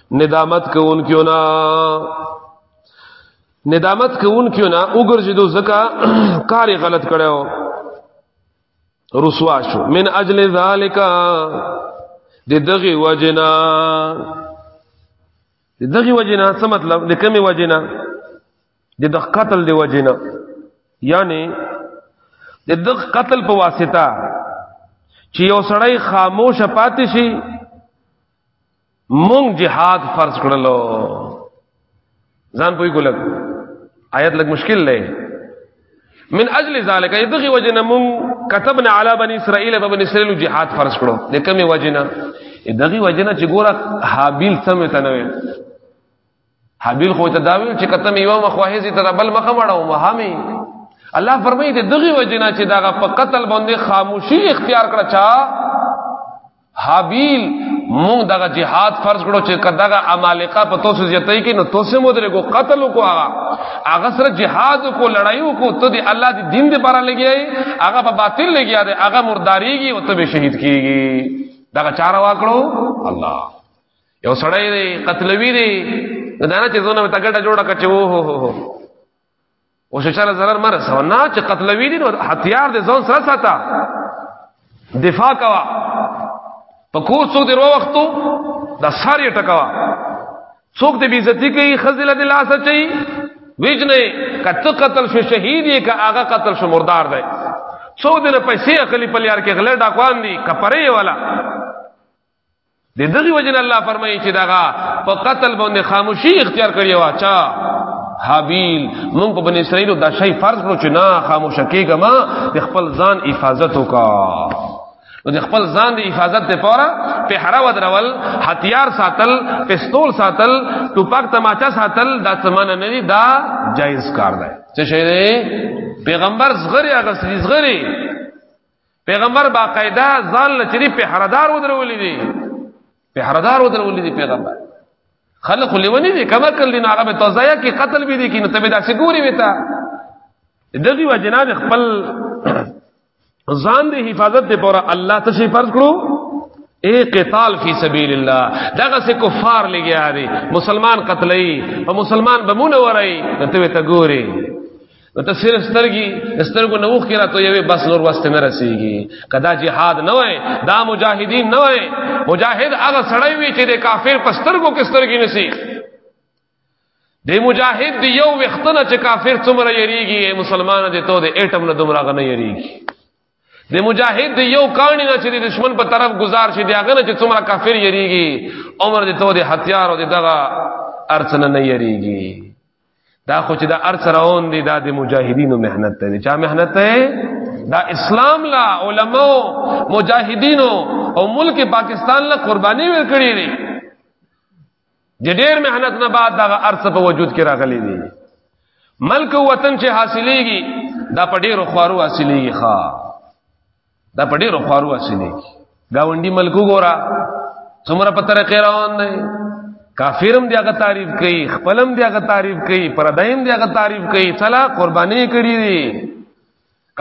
ندامت کوونکو نه ندامت کوونکو نه وګرځیدو زکا کار غلط کړو رسوا شو من اجل ذالک د دغه وجنا د دغه وجنا څه مطلب د کومه وجنا د دغه قتل دی وجنا یعنی د دغه قتل په واسطه چې یو سړی خاموش پاتې شي مونږ جهاد فرض کړلو ځان پوي ګلګ آیت لګ مشکل لې من اجل ذالک یدغه وجنه مون كتبنا علی بنی اسرائیل په بنی اسرائیل جهاد فرض کړو د کومه وجنه دغه وجنه چې ګوره حابیل سم ته نه حابیل خو ته داویل چې کته میوه مخواهز ته بل مخه مړاو مهامي الله فرمایي د دغه وجنا چې داغه په قتل باندې خاموشي اختیار کړه چا حابیل مونږ دغه جهاد فرض کړو چې کداغه عمالقه په توسو زیاتای کې نو توسو مو درې کو قتل کو هغه هغه سره جهاد کو لړای کو ته دی الله دی دین دې بارا لګیای هغه په باطل لګیا دی هغه مرداریږي او ته به شهید کیږي دغه چاره واکړو الله یو سړی دی قتلوی دی نو دا نه چې زونه ته ګټه جوړه کړي وو هو هو او چې چاله zarar مر سو نه چې قتلوی دی نو هتیار دې ځون سره ساته دفاع کوا په کوڅو دی ورو وختو دا ساری ټکوا څوک دې بیزتی کوي خزل دې لاس چي ویجنه کته قتل شو شهید یې کا هغه قتل شو مردار دی څو دې پیسې اخلي په لیار کې غلې ډاکوان دي کپرې والا د دغه وجه نه الله فرمایي چې داغه په قتل باندې خاموشي اختیار کړی و چا حابیل مونږ په بنی اسرائیل دا شی فرض کړو چې نه خاموش کېږه ما د خپل ځان حفاظت وکا نو د خپل ځان د حفاظت لپاره په حرا ودرول هتیار ساتل پستول ساتل ټوپک تماچا ساتل دا سمانه نه دی دا جایز کار دی څه شی دی پیغمبر زغری هغه زغری پیغمبر باقاعده ځان لچری په حردار ودرولې دي په حردار ودرولې دي پیغمبر خلق لیونی دي کما کل دین هغه ته ځای کې قتل به دي کې نو تبه داسې ګوري وتا دغه و جناب خپل ځان دې حفاظت دې پورا الله ته شي فرض کړو اے قتال فی سبیل الله دغه سے کفار لګیا دي مسلمان قتلای او مسلمان بمونه ورای ته ته ګوري نو ته صرف سترګي سترګو نوخ کې راته یوې بس نور واسطه نه رسیږي کدا جهاد نه وای دا مجاهدین نه وای مجاهد هغه سړی وی چې د کافر په سترګو کې سترګي نسی د مجاهد دی یو وختنه چې کافر څومره یریږي مسلمان دې ته د اټم نه دومره غنه یریږي د مجاهد دی یو کانی نه چې د دشمن په طرف گزار شي دی هغه نه چې څومره کافر یریږي عمر دې ته د هتیار او د دغه ارڅنه نه یریږي دا خو چې دا ارث راون دي دا د مجاهدینو مهنت دی چا مهنت دی دا اسلام لا علماء مجاهدینو او ملک پاکستان لا قرباني ورکړي دي د ډېر مهنت نه بعد دا ارث په وجود کې راغلي دي ملک وطن چې حاصلېږي دا په ډېرو خوارو حاصلېږي ښا دا په ډیرو خوارو اسینه کی گاونډي ملکو ګورا څومره په طریقې روان دی کافرم دی هغه تعریف کوي خپلم دی هغه تعریف کوي پردایم دی هغه تعریف کوي صلا قرباني کړی دی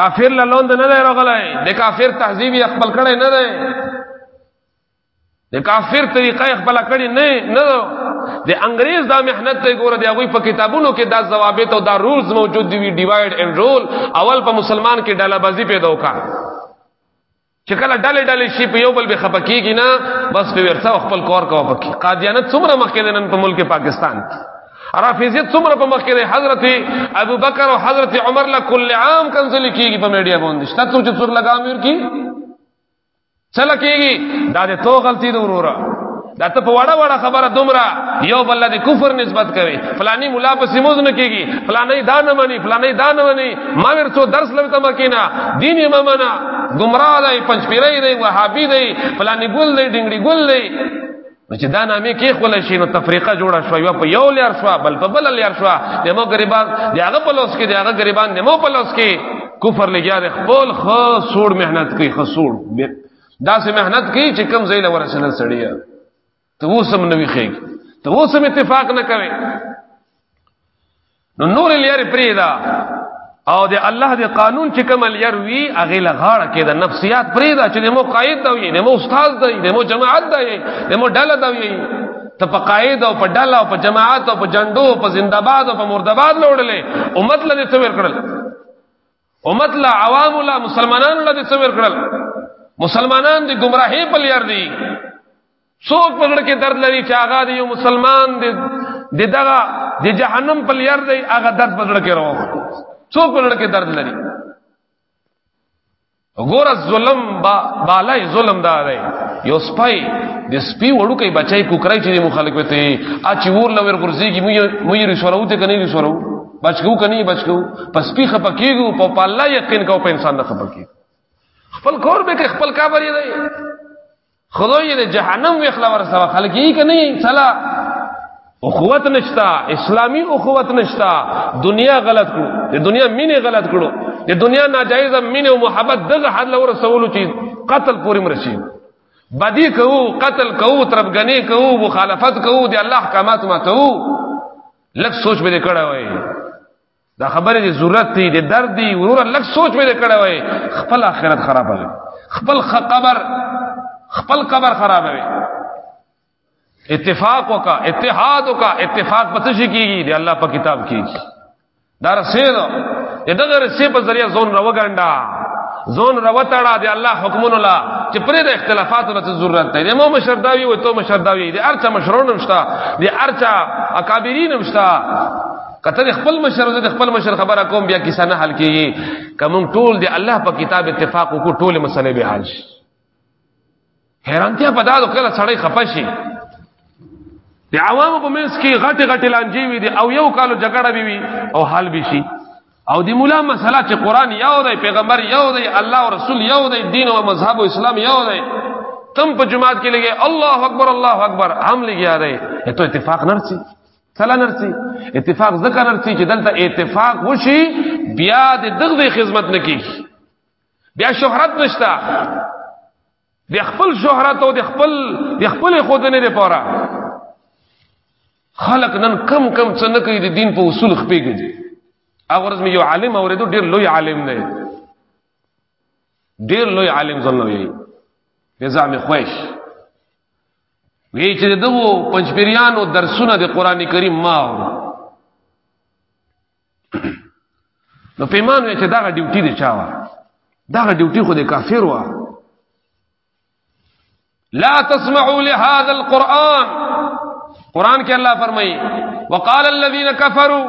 کافر لاند نه دی راغلی د کافر تهذیب یې خپل کړی نه دی د کافر طریقه خپل کړی نه نه د انګريز دا محنت ته ګوره دی هغه په کتابونو کې دا ضوابط او دا رولز موجود دی ډیوایډ اینڈ رول اول په مسلمان کې ډله بازی پیدا وکا چې کله ډله ډله شي په یو بل به خپکیږي نه بس په ورڅه خپل کور کوه پکې قادیانه څومره مخکې نن په ملک پاکستان کې رافضیت څومره په مخکې دی حضرت ابو بکر او حضرت عمر له کل عام کنځل کیږي په میډیا باندې شته څو چې څور لګام ور کی چل کېږي دا د تو غلطي د وروره دا ته په وړه وړه خبره دومره یو بل د کفر نسبت کوي فلانی مولا په سیموز نه کېږي فلانی دا نه مني فلانی دا نه مني ما ورته درس لوي ته مکینا دین یې ممنا گمراه دی پنځپیرې دی وهابي دی فلانی ګل دی ډنګړي ګل دی نو چې دا نامې کې خول شي نو تفریقه جوړه شو یو په یو لار شو بل په بل لار شو د مو غریبان د هغه په لوس کې د هغه غریبان د مو په لوس کې کفر لګیا د خپل خو سوړ مهنت کوي خسوړ دا سه مهنت کوي چې کم زیل ورسنه سړیا ته اوسم نوې خېږي ته اوسم اتفاق نه کوي نو نور لري پریدا او د الله د قانون چې کوم لري وی هغه لغاړه کې د نفسیات پریدا چې مو قائد دی نه مو استاد دی نه مو جماعت دی نه مو ډله دی ته په قائد او په ډله او په جماعت او په جندو او په زنده‌باد او په مرده‌باد لوړلې امت لدې څور کړل امت لا عوام لا مسلمانان لدې څور کړل مسلمانان دي گمراهي په لار دي څوک په لړ کې درد لري چې هغه دی یو مسلمان دی د دغه د جهنم په لار دی هغه درد په لړ کې راو څوک په لړ کې درد لري غور ظلم با بالای ظلم دا دی یو سپای د سپی وړو کې بچای کوکرای چې مخالک وته ا چې ور لور ګرځي کې مې مې رسولو ته کني رسولو بچو کني بچو پس پی خپکیګو په پالا یقین کو په انسان نه خپکیګو خپل کور به کې خپل کابر یې دی خدای دې جهنم ویخلا ورسوه خلک یې کنه چلا اخوت نشتا اسلامی اخوت نشتا دنیا غلط کړو د دنیا مینه غلط کړو د دنیا ناجایز مینه او محبت دغه حد لور رسولو چې قتل پورې مرشي بدی کوو قتل کوو تربګنی کوو مخالفت کوو د الله احکامات ماتو لک سوچ به کړه وای دا خبره دې ضرورت دی دې درد دی ورور لک سوچ مې کړه وای خپل اخرت خراب وي خپل قبر خپل قبر خراب وي اتفاق وکا اتحاد وکا اتفاق پته شي کیږي دې الله په کتاب کیږي دا رسید دې دغه رسې په ذریعہ زون روګاندا زون روتړه دې الله حکمون الله چې پرې د اختلافاتو له ضرورت دی مو مشرداوی او تو مشرداوی دې ارچا مشرونم شتا دې ارچا اکابرینم شتا کته خپل مشر د خپل مشر خبره کوم بیا کیسه نه حل کیږي کوم ټول دی الله په کتاب اتفاق کو ټول مسلې به حل شي حیرانتیا په دادو کله سړی خپه شي د عوامو په منځ کې غټه غټه لانجې وي دي او یو کالو جګړه به وي او حل به شي او دی مولا مسله چې قران یو دی پیغمبر یو دی الله او رسول یو دی دین او مذهب او اسلام یو دی تم په جماعت کې لګي الله اکبر الله اکبر هم لګي یاره ته اتفاق نرسي سلا نرسي اتفاق ذکر نرسي چې دلته اتفاق وشي بیا د دغه خدمت نکېږي بیا شهرت نشتا د خپل شهرت او د خپل د خپل خودنې لپاره خلق نن کم کم څه نه کوي د دین په اصول خپېږي هغه ورځ مې یو عالم اورېدو ډېر لوی عالم دی ډېر لوی عالم ځنه وي بزعم خوښ وی چې دغه پنځپیرانو درسونه د قران کریم ما او نو پیمان وی چې دا ډیوټي دی چا وا دا ډیوټي خو د کافر وا لا تسمعوا لهذا القران قران کې الله فرمایي وقال الذين كفروا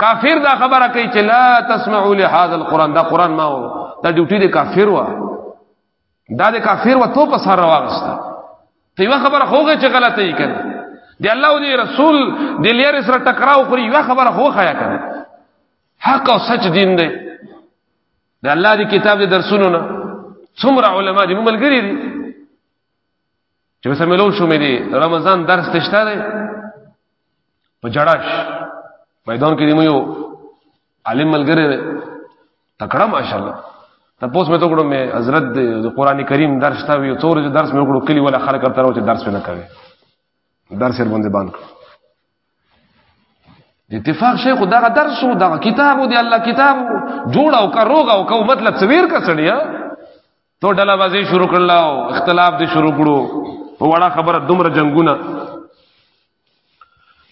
کافر دا خبره کوي چې لا تسمعوا لهذا القران دا قران ما و دا ډیوټي د کافر و دا د کافر و تو په سر راوغسته ته یو خبره خوغه چې غلطه یې کړې دی الله او دی رسول د لیر سره ټکراو خوري یو خبره خوخه یا کړې حق او سچ دین دی د الله دی کتاب د درسونو نه څومره علما دي ملګری دي چې وسه ملو شو مې دي رمضان درس تشته دی په جړاش میدان کې دی مې یو عالم ملګری دی تکړه ماشاءالله تاسو مې ته کړو مې حضرت د قران کریم درس تا وی څور چې درس مې وکړو کلی ولا خلک تر ورته درس نه کوي درس یې باندې باندې کړو د اتفاق شیخ دا درس او دا کتاب او دی الله کتاب جوړ او کا روغ او کو مطلب سویر کا سړیا تو ډلا بازی شروع کړلاو اختلاف دې شروع کړو وړه خبره دومره جنگونه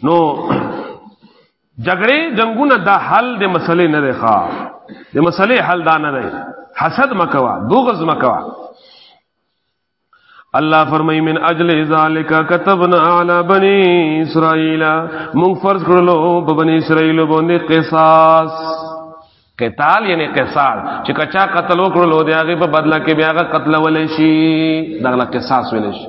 نو جګړې جنگونه دا حل د مسلې نه دی ښا د مسلې حل دا نه دی حسد مکوا بغض مکوا الله فرمای من اجل ذالک كتبنا علی بنی اسرائیل مون فرض کړلو په بنی اسرائیل باندې قصاص قتال یعنی قصاص چې کچا قتل وکړلو دی هغه په بدله کې بیا هغه قتل ولې شي دغه قصاص ولې شي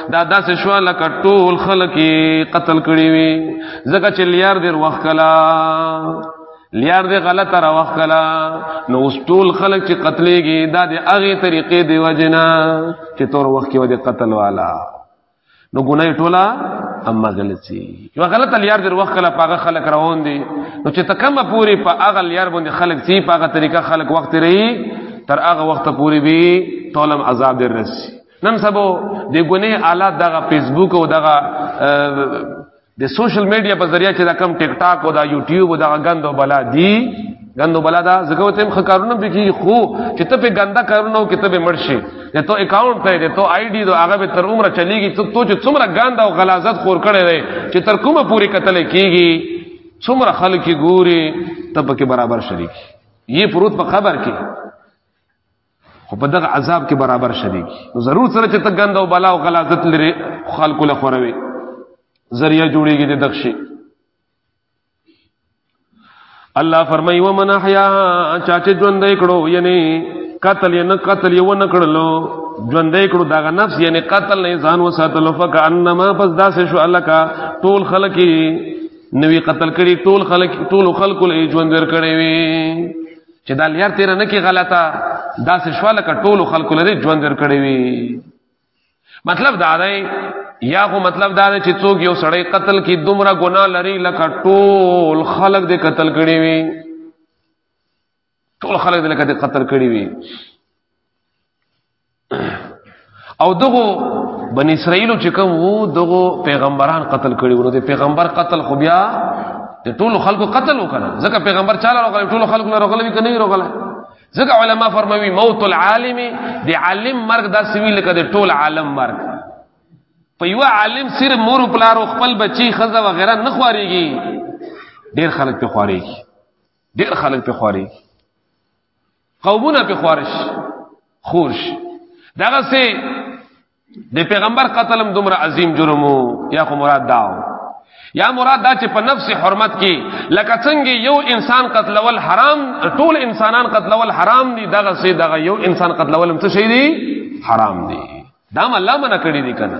دا داسې شو لکه ټول خلک قتل کړي وي ځکه چې لیار دیر وخت کلا لیار دې غلطه را وخت کلا نو اوس ټول خلک چې قتلېږي دا د هغه طریقې دی وجنا چې تور وخت کې ودی قتل والا نو ګناي ټولا اما غلطي یو غلطه لیار دې وخت کلا پاغه خلک روان دي نو چې تکم پوری په هغه لیار باندې خلک سي پاغه طریقه خلک وخت رہی تر هغه وخت پوری به تولم عذاب درسي نن سبا د ګنې آلات دغه فیسبوک او دغه د سوشل میډیا په ذریعہ چې دا کم ټیک ټاک او دا یوټیوب او دا غندو بلا دی غندو بلا دا زګو تم خکارونه به کی خو چې ته په ګندا کارونه او کتابه مرشي ته تو اکاونټ ته دې تو آی ډی دو هغه به تر عمره چلیږي ته تو چې څومره ګندا او غلاظت خور کړي دی چې تر کومه پوری قتل کیږي څومره خلک ګوري ته پکې برابر شریک یې پروت په خبر کې خو په دغه عذاب کې برابر شدي نو ضرور سره چې ته ګند او بلا او غلاظت لري خلکو له خوروي ذریعہ جوړیږي د دښي الله فرمای و من احیا چا چې ژوند کړو یعنی قتل یې نه قتل یې و نه کړلو ژوند یې کړو دا نفس یعنی قتل نه ځان وساتلو فک انما پس داسې شو الله کا ټول خلک نوی قتل کړي ټول خلک ټول خلکو له ژوند ور کړی وي چې دا لیر تیر نه کې غلطه دا سشواله کا ټولو خلکو لري ژوند ور کړی وي مطلب دا دی یا خو مطلب دا دی چې څوک یو سړی قتل کی دومره ګنا لري لکه ټول خلک دې قتل کړی وي ټول خلک دې لکه دې قتل کړی وي او دغه بن اسرائیل چې کوم وو دغه پیغمبران قتل کړي ورته پیغمبر قتل خو بیا د ټولو خلکو قتل وکړه ځکه پیغمبر چاله راغلی ټولو خلکو نه راغلی وی کنه راغلی ځکه علما فرموي موت العالم دی عالم مرګ دا سوي لکه د ټول عالم مرګ په یو عالم سر مور پلارو خپل بچي خزه وغیرہ نه خواريږي ډیر خلک په خواريږي ډیر خلک په خواريږي قومونه په خورش خورش دغه سه د پیغمبر قتلم دومره عظیم جرمو یا خو مراد داو یا مراد دا چې په نفس حرمت کې لکه څنګه یو انسان قتلول حرام ټول انسانان قتلول حرام دي دغه سه دغه یو انسان قتلول هم څه شي دي حرام دي دا الله منع کړی دي کنه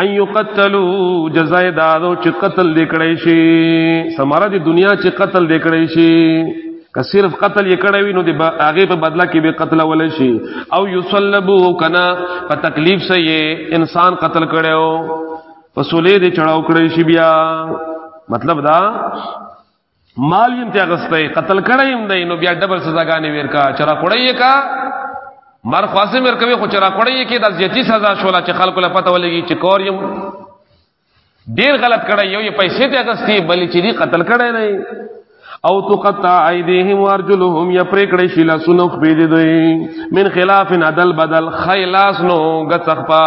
ان یقتلوا جزای دادو چې قتل لیکړی شي سماره د دنیا چې قتل لیکړی شي که صرف قتل یې کړی وي نو د هغه په بدله کې به قتل ول شي او یصلبو کنا په تکلیف سه یې انسان قتل کړو په سولې دې چړاو کړی شي بیا مطلب دا مال یې ته غسته قتل کړی هم دی نو بیا ډبل سزاګانې ورکا چرا کړی کا مر خاصه مر کوي خو چرا کړی کې د زیاتی سزا شولا چې خلکو له پته ولګي چې کور یم ډیر غلط کړی یو یې پیسې ته غستی بلې چې دی قتل کړی نه او تو قطع ایدیهم وارجلهم یا پریکړې شیلا سنو خبې دي دوی من خلاف عدل بدل خیلاس نو غتخپا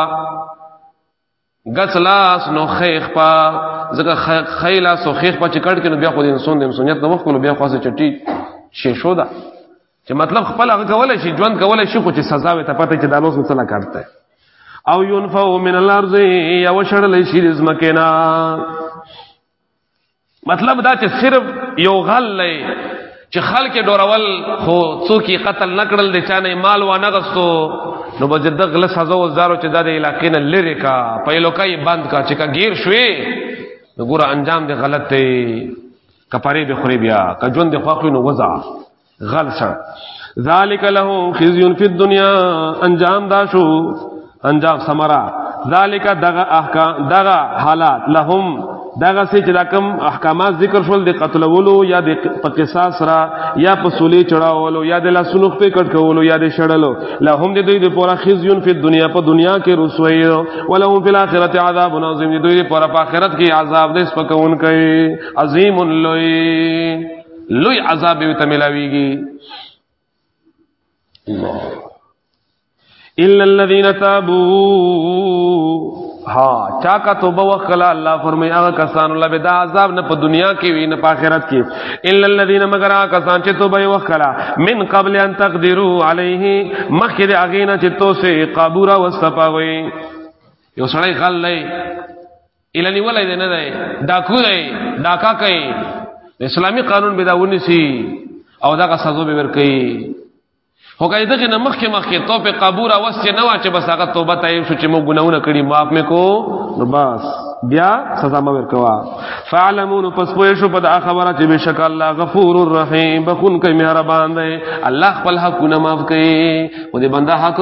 غڅ لاس نو خیخ پا زګه خیلا سو خیخ پا چې کټ کې نو بیا خو د انسان د انسانیت نو خپل بیا خاصه چټي شې شو دا چې مطلب خپل هغه کولای شي ژوند کولای شي خو چې سزا وي ته پته چې دالوس مڅ نه کارته او ينفو من الارض یو شړل شي رزمکنا مطلب دا چې صرف یو غل لای چې خلک ډورول خو څوک یې قتل نکړل د چانه مال و نه غستو نو به د غل سزا و زارو چې د علاقې نه لری کا په لوکای بند کا چې کا غیر شوي نو ګور انجام دی غلط دی کپاره به خوري بیا کجون دی خو نو وځه غل سره ذالک له خزي فی الدنیا انجام دا شو انجام سمرا ذالک دغه احکام دغه حالات لهم دغه سې چې لکم احکامات ذکر شول د قتلولو یا د په قصاص را یا په سولې چړاولو یا د لاسونو په کټ کولو یا د شړلو لهم د دوی د پورا خزيون په دنیا په دنیا کې رسوي او لهم په آخرت عذاب عظیم د دوی د پورا په آخرت کې عذاب دې سپکون کوي عظیم لوی لوی عذاب یو تملاویږي الله الا الذين تابوا ها چا کا توبه وکړه الله فرمای هغه کسان الله به دا عذاب نه په دنیا کې وي نه په آخرت کې الا الذين مگر هغه کسان چې توبه وکړه من قبل ان تقدروا عليه مخکې د اغینا چې تو سه قابورا واستپاوي یو سړی غل لای اله نیولای دی نه دی ډاکو دی ډاکا کوي اسلامي قانون به دا ونیسي او دغه سزا به ورکړي هو کله دغه نه مخکې مخکې تو په قبور اوس چې نه وا چې بس هغه توبه ته شو چې مو ګناونه کړی معاف مې کو نو بس بیا سزا مې ورکوا فعلمون پس پوه شو په دا خبره چې بشک الله غفور الرحیم بخون کوي مهربان دی الله خپل حقونه معاف کوي او دې بنده حق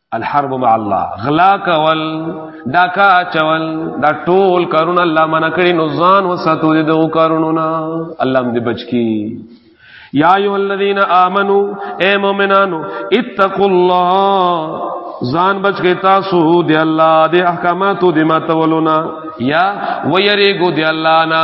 الحرب مع الله غلا کول دا کا چول دا ټول کارون الله منا کړی نو ځان وساتو دې دوه کارونو نه الله دې بچ کی یا ایو الذین آمنو اے مومنانو اتقوا الله ځان بچ کې تاسو دې الله دې احکاماتو دې ماتولونا یا ویریګو دې الله نه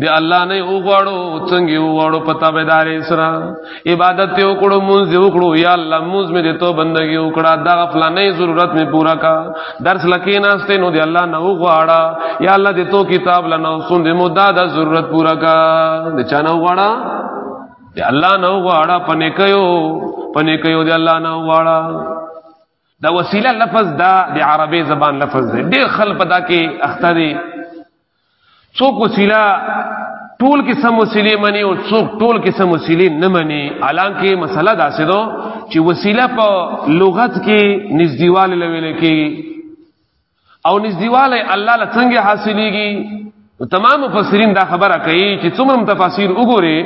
بیا الله نه وغواړو څنګه وغواړو پتا به دار اسرا عبادت یو کړو مونږ یو کړو یا الله مونږ مې دې ته بندګي یو کړه دا فلانه ضرورت مې پورا کا درس لکې ناشته نو دې الله نه وغواړا یا الله دې تو کتاب لنا سن دې مو دا دا ضرورت پورا کا دې چا نه وغواړا دې الله نه وغواړا پنه کيو پنه کيو دې الله نه وغواړا دا وسیله لفظ دا د عربی زبان لفظ دی ډیر خل پدا کې اخته دی څوک وسیله ټول قسم وسیله منی او څوک ټول قسم وسیله نه منی الان کې مسله دا سه دو چې وسیله په لغت کې نږدېواله لویل کې او نږدېواله الله له څنګه حاصلېږي تمام مفسرین دا خبره کوي چې څومره تفاسیر وګوري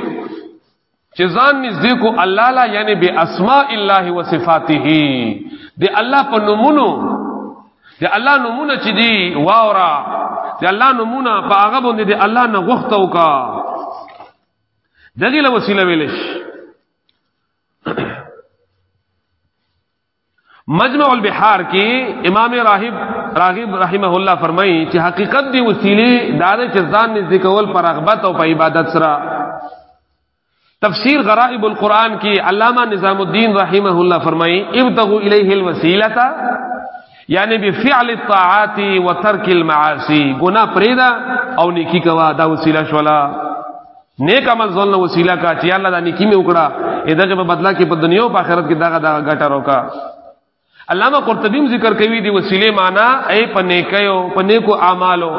چې ځان نږدې کو الله لا یعنی به اسماء الله و صفاته دی الله په نمونو دی الله نمونه چې دی واورا دی الله نمونه په هغه باندې دی الله نه غوښته وکا دغه له وسیله ویلش مجمع البحار کې امام راهب راغب رحمه الله فرمایي چې حقیقت دی وسیله دار چې ځان نږدې کول پر رغبت او په عبادت سره تفسیر غرائب القرآن کې علامہ نظام الدین رحمه الله فرمایي ابتغوا الیه الوسیلۃ یعنی بفعل الطاعات وترک المعاصی گناہ پریدا او نیکی کوا دا وسیله شولا نیک عمل ځان له وسیله کا چې الله دا نیکی می وکړه اې دغه په بدلا کې په دنیا او په آخرت کې دغه دغه ګټه روکا علامه قرطبی ذکر کوي دی وسیله معنا اې په نیکیو په نیکو اعمالو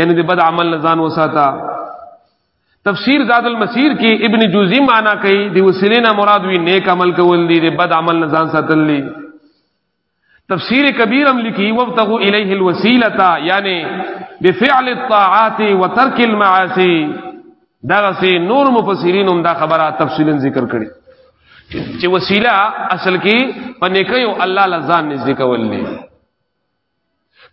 یعنی د بد عمل نه ځان وساتا تفسیر زاد المسیر کې ابن جوزی معنا کوي دی وسیله نه مراد وی نیک عمل کول دی د بد عمل نه ځان ساتل دی تفسیر کبیر هم لیکي وابتغوا الیه الوسیلتا یعنی بفعل الطاعات وترک المعاصی دا سه نور مفسرین هم دا خبره تفصیلا ذکر کړي چې وسیله اصل کې په نیکیو الله لزان نږدې کول دي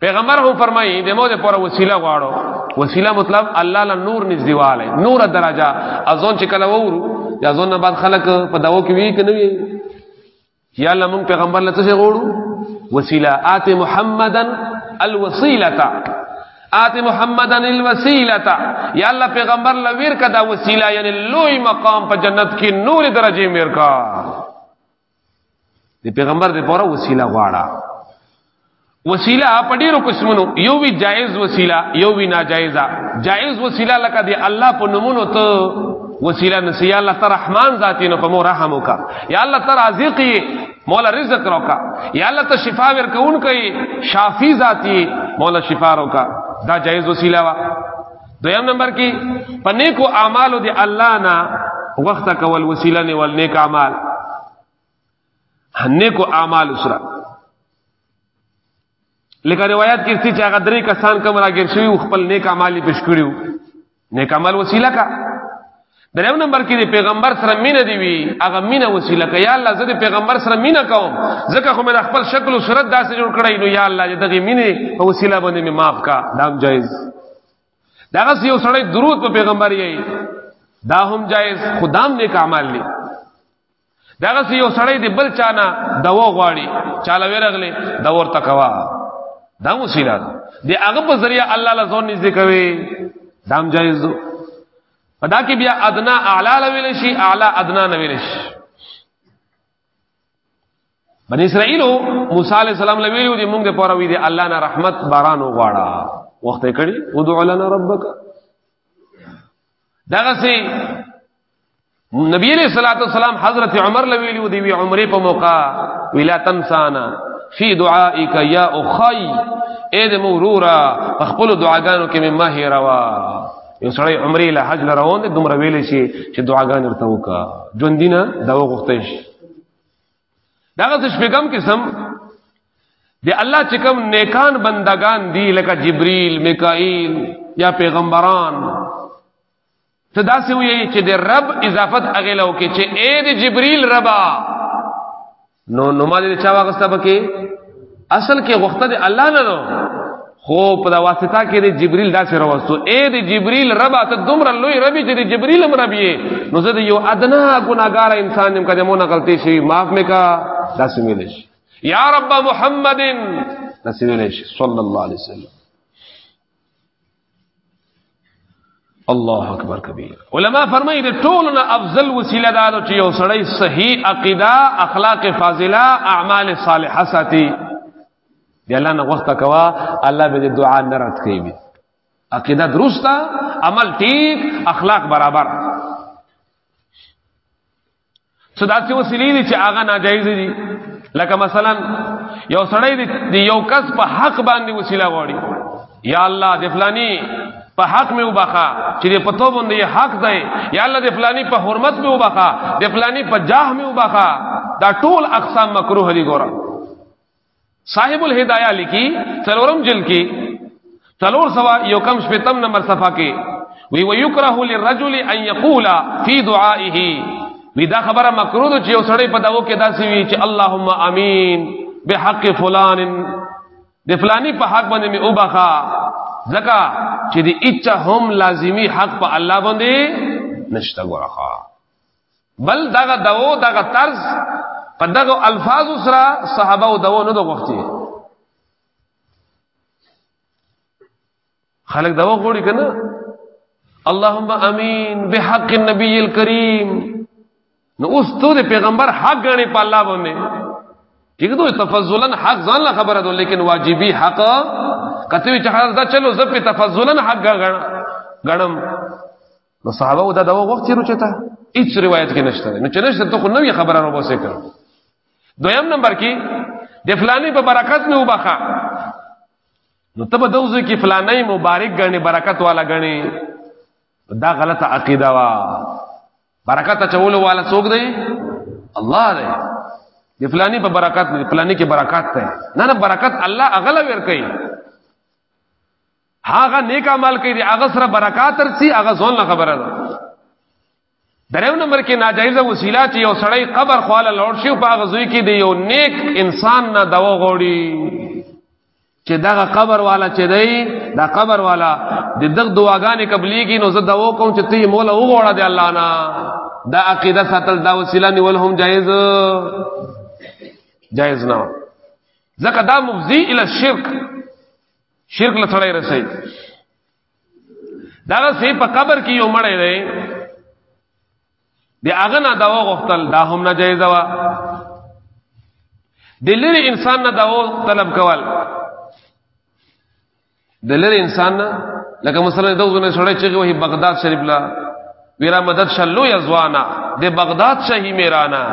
پیغمبر هو فرمایي د مو د پر وسیله غواړو وسیله مطلب الله له نور نږدېواله نور درجه ازون چې کله وورو یا ځون بعد خلک په داو کې وی کنه یا الله مونږ پیغمبر لته څه غوړو وسیله آت محمدن الوسیلتا آت محمدن الوسیلتا یا الله پیغمبر لویر کدا وسیله یعنی لوی مقام په جنت کې نور درجه میر کا دی پیغمبر دې پوره وسیله غواړه وسیله په ډیرو قسمونو یو وی جایز وسیله یو وی ناجایزه جایز وسیله لکه دی الله په نومونو ته وسیله نسی یا الله تر رحمان ذاتی نو په مو رحم وکا یا الله تر رازق مولا رزق روکا یا الله ته شفا ور کون کوي شافی ذاتی مولا شفا روکا دا جایز وسیله وا دویم نمبر کی په نیکو اعمالو دی الله نا وخت کول وسیله نه ول نیک اعمال نیکو اعمال سره لکه روایت کې چې هغه درې کسان کوم راګر شوی خپل نیک اعمال پیش کړیو نیک عمل وسیله کا دریم نمبر کې د پیغمبر سره مینه دی وی هغه مینه وسیله کا یا الله زه د پیغمبر سره مینه کوم ځکه خو مې خپل شکل او صورت داسې جوړ کړی نو یا الله دغه مینه په وسیله باندې مې معاف کا دام جایز داغه یو سړی درود په پیغمبر یې دا هم جایز خدام نیک اعمال دی دغه سی یو سړی دی بل چانه دوا غواړي چاله ورغله دا ورته کوا دا مصیبه ده دی هغه په ذریعہ الله له ځون نږدې کوي دام جایز دو پدا کې بیا ادنا اعلی لویل شي اعلی ادنا نه ویل شي بنی اسرائیل موسی علی السلام لویل دي مونږه پوره وی دي الله نه رحمت باران وغواړه وخت کړي ودع لنا ربک دغه سي نبی علیہ الصلوۃ والسلام حضرت عمر لویلی دی وی عمره په موقع ویلا تنسانا فی دعائک یا اخی اے د مورورا خپل دعاګانو کې مې مه روا یو سړی عمره له حج لروان دی دومره ویلې شي چې دعاګان ورته وکا ژوند دینه دا وغوښتې شي داغه څه شپږم قسم دی الله چې کوم نیکان بندگان دی لکه جبرئیل میکائیل یا پیغمبران ته دا سی وی چې د رب اضافت هغه لو کې چې اے د جبريل ربا نو نو ما دې چا واغسته بکې اصل کې غوښته د الله نه نو خو په دا واسطه کې د جبريل دا سره وسو اے د جبريل ربا ته دومره لوی ربي چې د جبريل هم ربي نو زه یو ادنا ګناګار انسان نیم کده مونږه غلطي شي معاف میکا دا سمېل شي یا رب محمدن دا سمېل شي صلی الله علیه وسلم الله اکبر کبیر علما فرمایي د ټولو نه افضل وسیله دا ده چې یو سړی صحیح عقیده اخلاق فاضله اعمال صالحه ساتي دی الله نه وخت کوا الله به دعا نه رات کوي عقیده درسته عمل ټیک اخلاق برابر څه داسې وسیلې دي چې هغه ناجایز دي لکه مثلا یو سړی دی یو کس په حق باندې وسیله غواړي یا الله د فلانی په حق مې وبخا چې په تو باندې حق دی یا الله د فلانی په حرمت مې وبخا د فلانی په جاه مې وبخا دا ټول اقسام مکروه دي ګوره صاحب الهدايه لیکي څلورم جلد کې څلور سوا یو کم شپتم نمبر صفحه کې وی ويكره للرجل ان يقول في دعائه وی دا خبره مکروه ده چې یو سړی په داو کې داسې وی چې اللهم امين بحق فلان د فلانی په حق باندې می وبخا زکا چې دې اچ هم لازمی حق په الله باندې نشته ګورخه بل دغه دو دغه طرز په دغه الفاظ سره صحابه او دو نه دغوختي خلک دو غوړي کنه اللهم امين بحق النبي الكريم نو اوس ته د پیغمبر حق غني په الله باندې ٹھیک دوی تفضلا حق ځان لا خبره ده لیکن واجبي حق کته چې حضرت چلو زپ تفضلا حق غنم نو صحابه ودا دا وخت یې رچتا هیڅ روایت کې نشته نو چې نشته ته خو نوې خبره نو بوسه کړ دویم نمبر کې د فلانی په برکت مې وبخا نو تب دوزه کې فلانی مبارک غني برکت والا غني دا غلطه عقیده وا برکت چولو والا څوک دی الله دی د فلانی په برکت نه فلانی کې برکت ده نه نه برکت الله اغلا ور کوي هغه نیک عمل کوي هغه سره برکات ورسي هغه ځون نه خبره ده دریم نمبر کې ناجایزه وسیله چې یو سړی قبر خواله لوړ شي په هغه ځای کې دی یو نیک انسان نه دوا غوړي چې دغه قبر والا چې دی دا قبر والا د دغه دعاګانې قبليږي نو زه دا وکم چې ته مولا وګوره دی الله نه دا عقیده ساتل دا وسیله نیول هم جایز جایز نه ځکه دا مفضی ال شرک شرک لسړی رسي دا سه په قبر کې یو مړی دی دی هغه نه دوا غوښتل دا هم نه جایز وا دلری انسان نه دوا طلب کول دلری انسان نه لکه مثلا دا زونه سړی چې وایي بغداد شریف لا ویرا مدد شلو یزوانا د بغداد شهی میرانا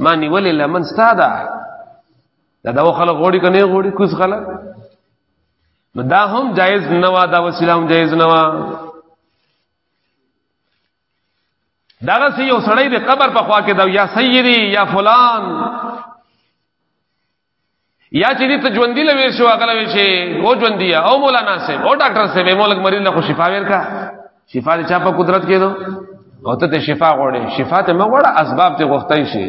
مانی ولی لمن ستادا دا دا خلک غوړي کنه غوړي کوس خلک نو دا هم جایز نه وا دا وسیله هم جایز نه وا دا سی یو سړی د قبر په خوا کې دا یا سیدی یا فلان یا چې دې ته ژوندۍ لوي شو هغه لوي شي او ژوندۍ او مولانا سي او ډاکټر سي به مولک مریض له خو شفا ورکا شفا دې چا په قدرت کې دو او ته شفا غوړې شفا ته مغوړه اسباب ته غوښتای شي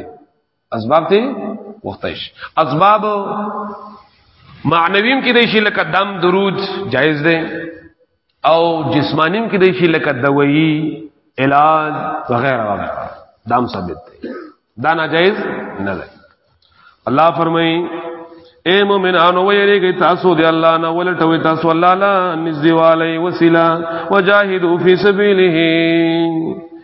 اسباب ته وختای شي اسباب معنویم کې دی شي لکه دم درود جایز دی او جسمانیم کې دی شي لکه دوايي علاج وغیرہ وغیرہ دام ثابت دی دا ناجایز نه دی الله فرمایي اے مومنانو ویریږي تاسو دی الله نه ولټوي تاسو الله لا نزدیواله وسیلا وجاهدوا فی سبیله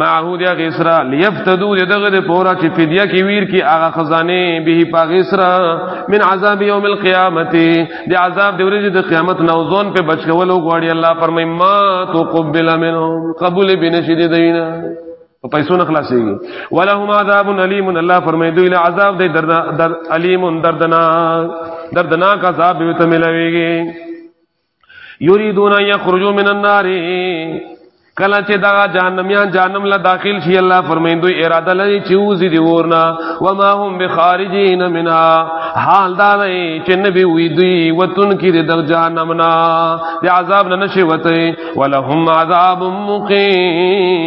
معه د هغې سره لیفتدو د دغه د پورا چې فدیه کې ویر کې هغه خزانه به په هغې سره من عذاب یوم القیامت د عذاب د ورځې د قیامت نه ځون په بچ کولو غواړي الله فرمای ما تو قبل منهم قبول بنشي د دینه په پیسو نه خلاصيږي ولهم عذاب الیم الله فرمای دوی له عذاب د درد در الیم دردناک دردناک عذاب به ته ملويږي یریدون یخرجوا من النار کله چې دا جهنميان جهنم لا داخل شي الله فرمایندو اراده لري چې وزي دی ورنا و ما هم بخارجین منها حال دا دی چې نبی وی دی وتن کې د جهنم نا د عذاب نه نشي وته ولهم عذاب مقیم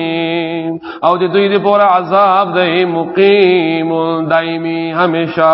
او د دوی د پورا عذاب دی مقیم دایمي همیشه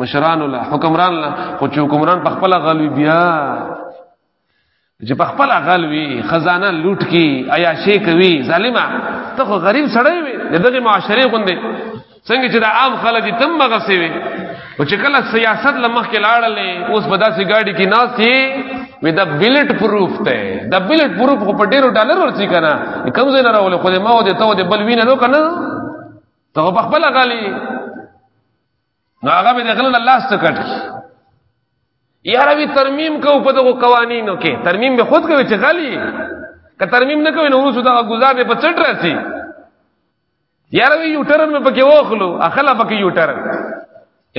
مشران الله حکمران الله خو چې حکمران په خپل غلوي بیا چې په خپل غلوي خزانه لوټ کی عیاشي کوي ظالما ته خو غریب سړی وي دغه معاشره غوندې څنګه چې د عام خلک تم مغسي وي او چې کله سیاست لمخ کې لاړلې اوس په داسې گاډي کې ناس یې وې دا بلټ پروف ته دا بلټ پروف خو په ډیرو ډالر ورڅی کنه کم ځای نه راولې خو دې ما و دې ته و دې بل وینه نو کنه ته په خپل غالي نو هغه به دغل الله ست کټ یاره وی ترمیم کو په دغه قوانینو کې ترمیم به خود کوي چې غلی که ترمیم نه کوي نو ورسو دا گزار به پچټ راسي یاره وی یو ټرن مې پکې وخلو اخلا پکې یو ټرن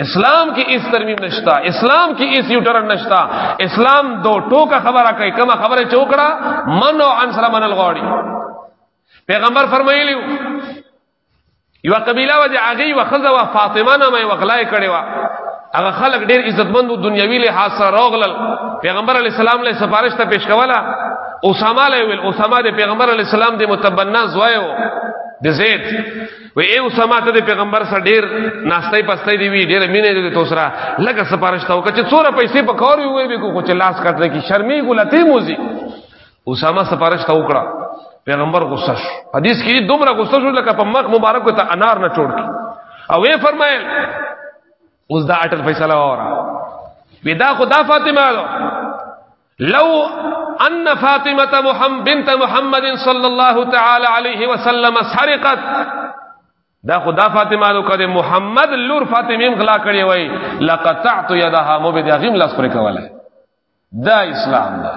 اسلام کې اس ترمیم نشتا اسلام کې اس یو ټرن نشتا اسلام دو ټوکا خبره کوي کما خبره چوکړه من او انصر من الغوړي پیغمبر فرمایلیو یو قبیله و د هغه و خزه و فاطمه نامه و غلای کړي و هغه خلک ډیر عزتمند او دنیوي له حاصل راغلل پیغمبر علی السلام له سفارش ته پیش کوله اسامه له ویل اسامه د پیغمبر علی السلام د متبنا زویو د زید و ای اسامه ته د پیغمبر سره ډیر ناشتای پستای دی وی ډیر مینه دی تو سره لکه سفارش ته وکړه چې څوره پیسې په کار وي وي کو چې لاس کټره کی شرمې ګلته موزي اسامه سفارش ته وکړه پیغمبر غصه شو حدیث کې دومره غصه شو لکه په مخ مبارک ته انار نه چوړ کی او یې فرمایل اوس دا اټل فیصله اورا ودا خدا فاطمه لو ان فاطمه محمد بنت محمد صلى الله تعالى عليه وسلم سرقت دا خدا فاطمه نو کړه محمد لور فاطمه غلا کړی وای لقطعت يدها مو به دغیم لاس پر کوله دا اسلام دا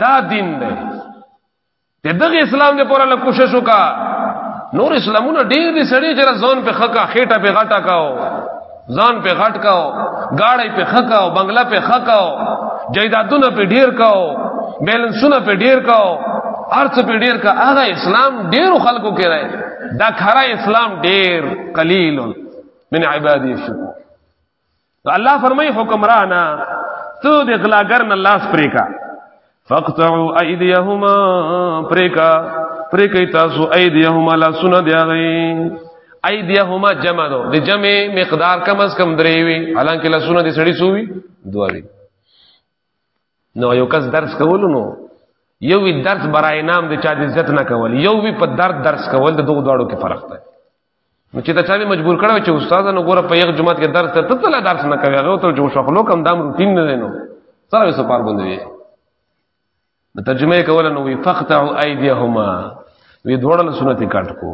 دا دین دی ته دغه اسلام دې پوره له کوشش وکا نور اسلامونه ډېر دي سړي چې ځان په خکا خېټه په غټه کاو ځان په غټ کاو گاړې په خکاو بنگلا په خکاو جیدادونه په ډېر کاو بیلنسونه په ډېر کاو ارڅ په ډېر کا هغه اسلام ډېر خلکو کې راي دا خره اسلام ډېر قلیل من عبادی شکر الله فرمای حکمرانا ته د غلاګر نه لاس پرې کا فقطعوا ايديهما پرېکا پرېکې تاسو ايديهما لا سن دی غي ايديهما جمع دو د جمع مقدار کم از کم درې وي حالانکه لا سن دي سړي سووي دوه وي نو یو کس درس کول نو یو وی درس برای نام د چا د عزت نه کول یو وی په درد درس کول د دوه دواړو کې فرق دی نو چې دا چا مجبور کړو چې استاد نو ګوره په یو جمعه کې درس ته ته لا درس نه کوي هغه ته جو شغلو کم دام روټین نه دینو سره وسو پار باندې وي نو ترجمه کوله نو وی فقطعوا ايديهما وی دوړل سنتي کټ کو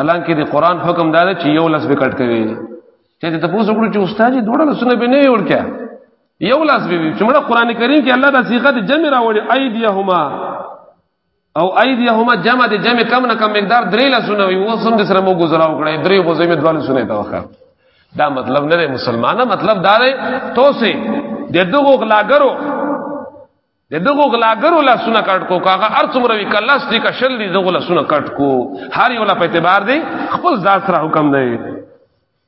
حالانکه د قران حکم دا چې یو لاس به کټ کوي چې ته تاسو کړو چې استاد یې دوړل سنت به نه وړ کیا یو لاس به چې موږ قران کریم کې الله د صيغه د جمع راوړي ايديهما او ايديهما جمع دي جمع کم نه کم مقدار درې لسونه وي و سم د سره مو گزارو کړی درې خو زمې دوه سونه تا وخه دا مطلب نه مسلمانه مطلب دا دی تو سه د دغه غلاګرو د دغه غلاګرو لاسونه کټ کو کاغه ارڅومره وی کلاس دي کا شل دي دغه لاسونه کټ کو هر یو لا په اعتبار دی خپل ذات سره حکم دی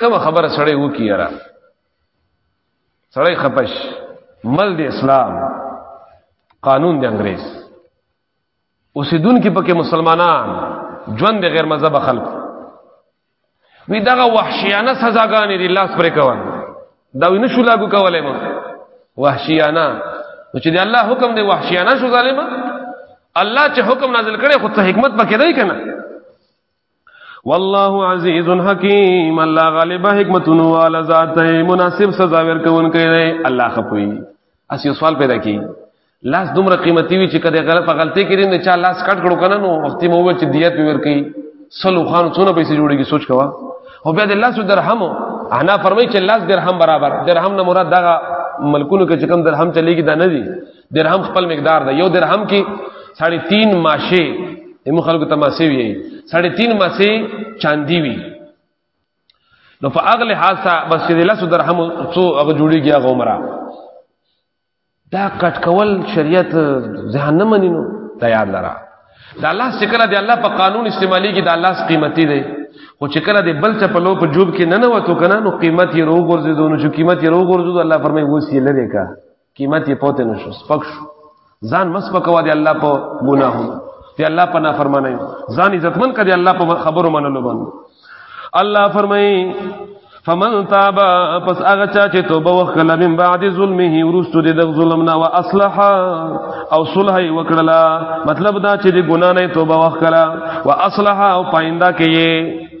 کوم خبره سړی وکی را سړی خپش مل دی اسلام قانون دی انګريز اوسیدون کې پکې مسلمانان ژوند دی غیر مذهب خلق وی دغه وحشیانه سزاګانې دی لاس پرې کوان دا وینې شو لاګو کولای مو وحشیانه نو چې دی الله حکم دی وحشیانه شو ظالما الله چې حکم نازل کړي خو ته حکمت پکې دی کنه والله عزیز حکیم الله غالب حکمتونو والا ذات مناسب سزا ورکون کوي الله خپوي اس یو سوال پیدا کی لاس دومره قیمتي وی چې کده غلط غلطي کړي نه چا لاس کټ کړو کنه نو وخت مو وچ دیت ور کوي سلو خان څونه پیسې جوړيږي سوچ کوا او بیا د لاس درهم انا فرمایي چې لاس درهم برابر درهم نه مراد دغه ملکونو کې چې کم درهم چلےږي دا نه دي درهم خپل مقدار ده یو درهم کې ساڑھے تین ماشه ایمو خلکو ته ماسه وی ساڑھے تین ماسه چاندی وی نو په اغله حادثه بس چې لاسو درهم څو هغه جوړیږي هغه عمره دا کټ کول شریعت ځان نه منینو دا یاد لرا دا الله سکره دی الله په قانون استعمالي کې دا الله قیمتي دی او چې کله دی بل څه په لو په جوب کې نه نه وته کنه نو قیمت یې روغ ورزیدو نو چې قیمت یې روغ ورزیدو الله فرمایي وسی لری کا قیمت یې پوته نشو سپک شو ځان مس پکوا دی الله په ګناهو دی الله په نافرمانی ځان عزتمن کړي الله په خبرو منلو باندې الله فرمایي فمن تاب پس هغه چا چې توبه وکړه من بعد ظلمه ورستو د ظلم نه واصلح او صلح وکړه مطلب دا چې د ګنا نه توبه وکړه واصلح او پاینده کې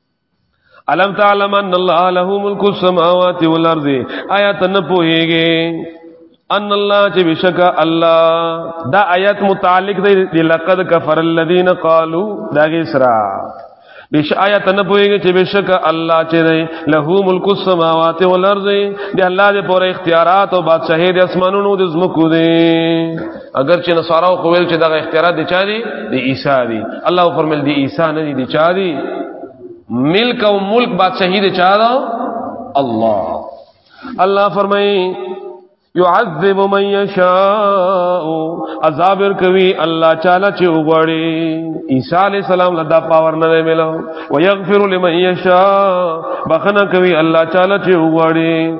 علم تعلم ان الله له ملک السماوات والارض آیات نه پوهیږي ان الله چې بشک الله دا آیات متعلق دی لقد کفر الذين قالوا دا غسرا بش آیات نه پوهیږي چې بشک الله چې دی له ملک السماوات والارض دی الله دې پوره اختیارات او بادشاہي د اسمانونو د زمکو دی اگر چې نصارا خو ویل چې دغه اختراع دي چا دي د عیسی دي الله فرمایل دي عیسی نه دي چا دي ملک او ملک بادشاہی دي چا دا الله الله فرمایي يعذب من يشاء عذاب کوي الله تعالی چې وغړي عيسى عليه السلام لدا پاور نه ملو ويغفر لمن يشاء بخنه کوي الله تعالی چې وغړي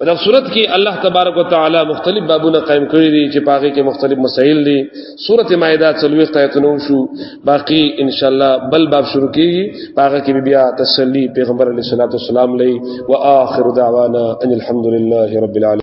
په دغه صورت کې الله تبارک وتعالى مختلف بابونه قائم کړی دي چې پاګه کې مختلف مسائل دي سوره مائده څلوي قایتونو شو باقی ان شاء الله بل باب شروع کیږي پاګه کې بیا تسلی پیغمبر علیه الصلاۃ والسلام لې واخر دعوانا ان الحمد لله رب العالمین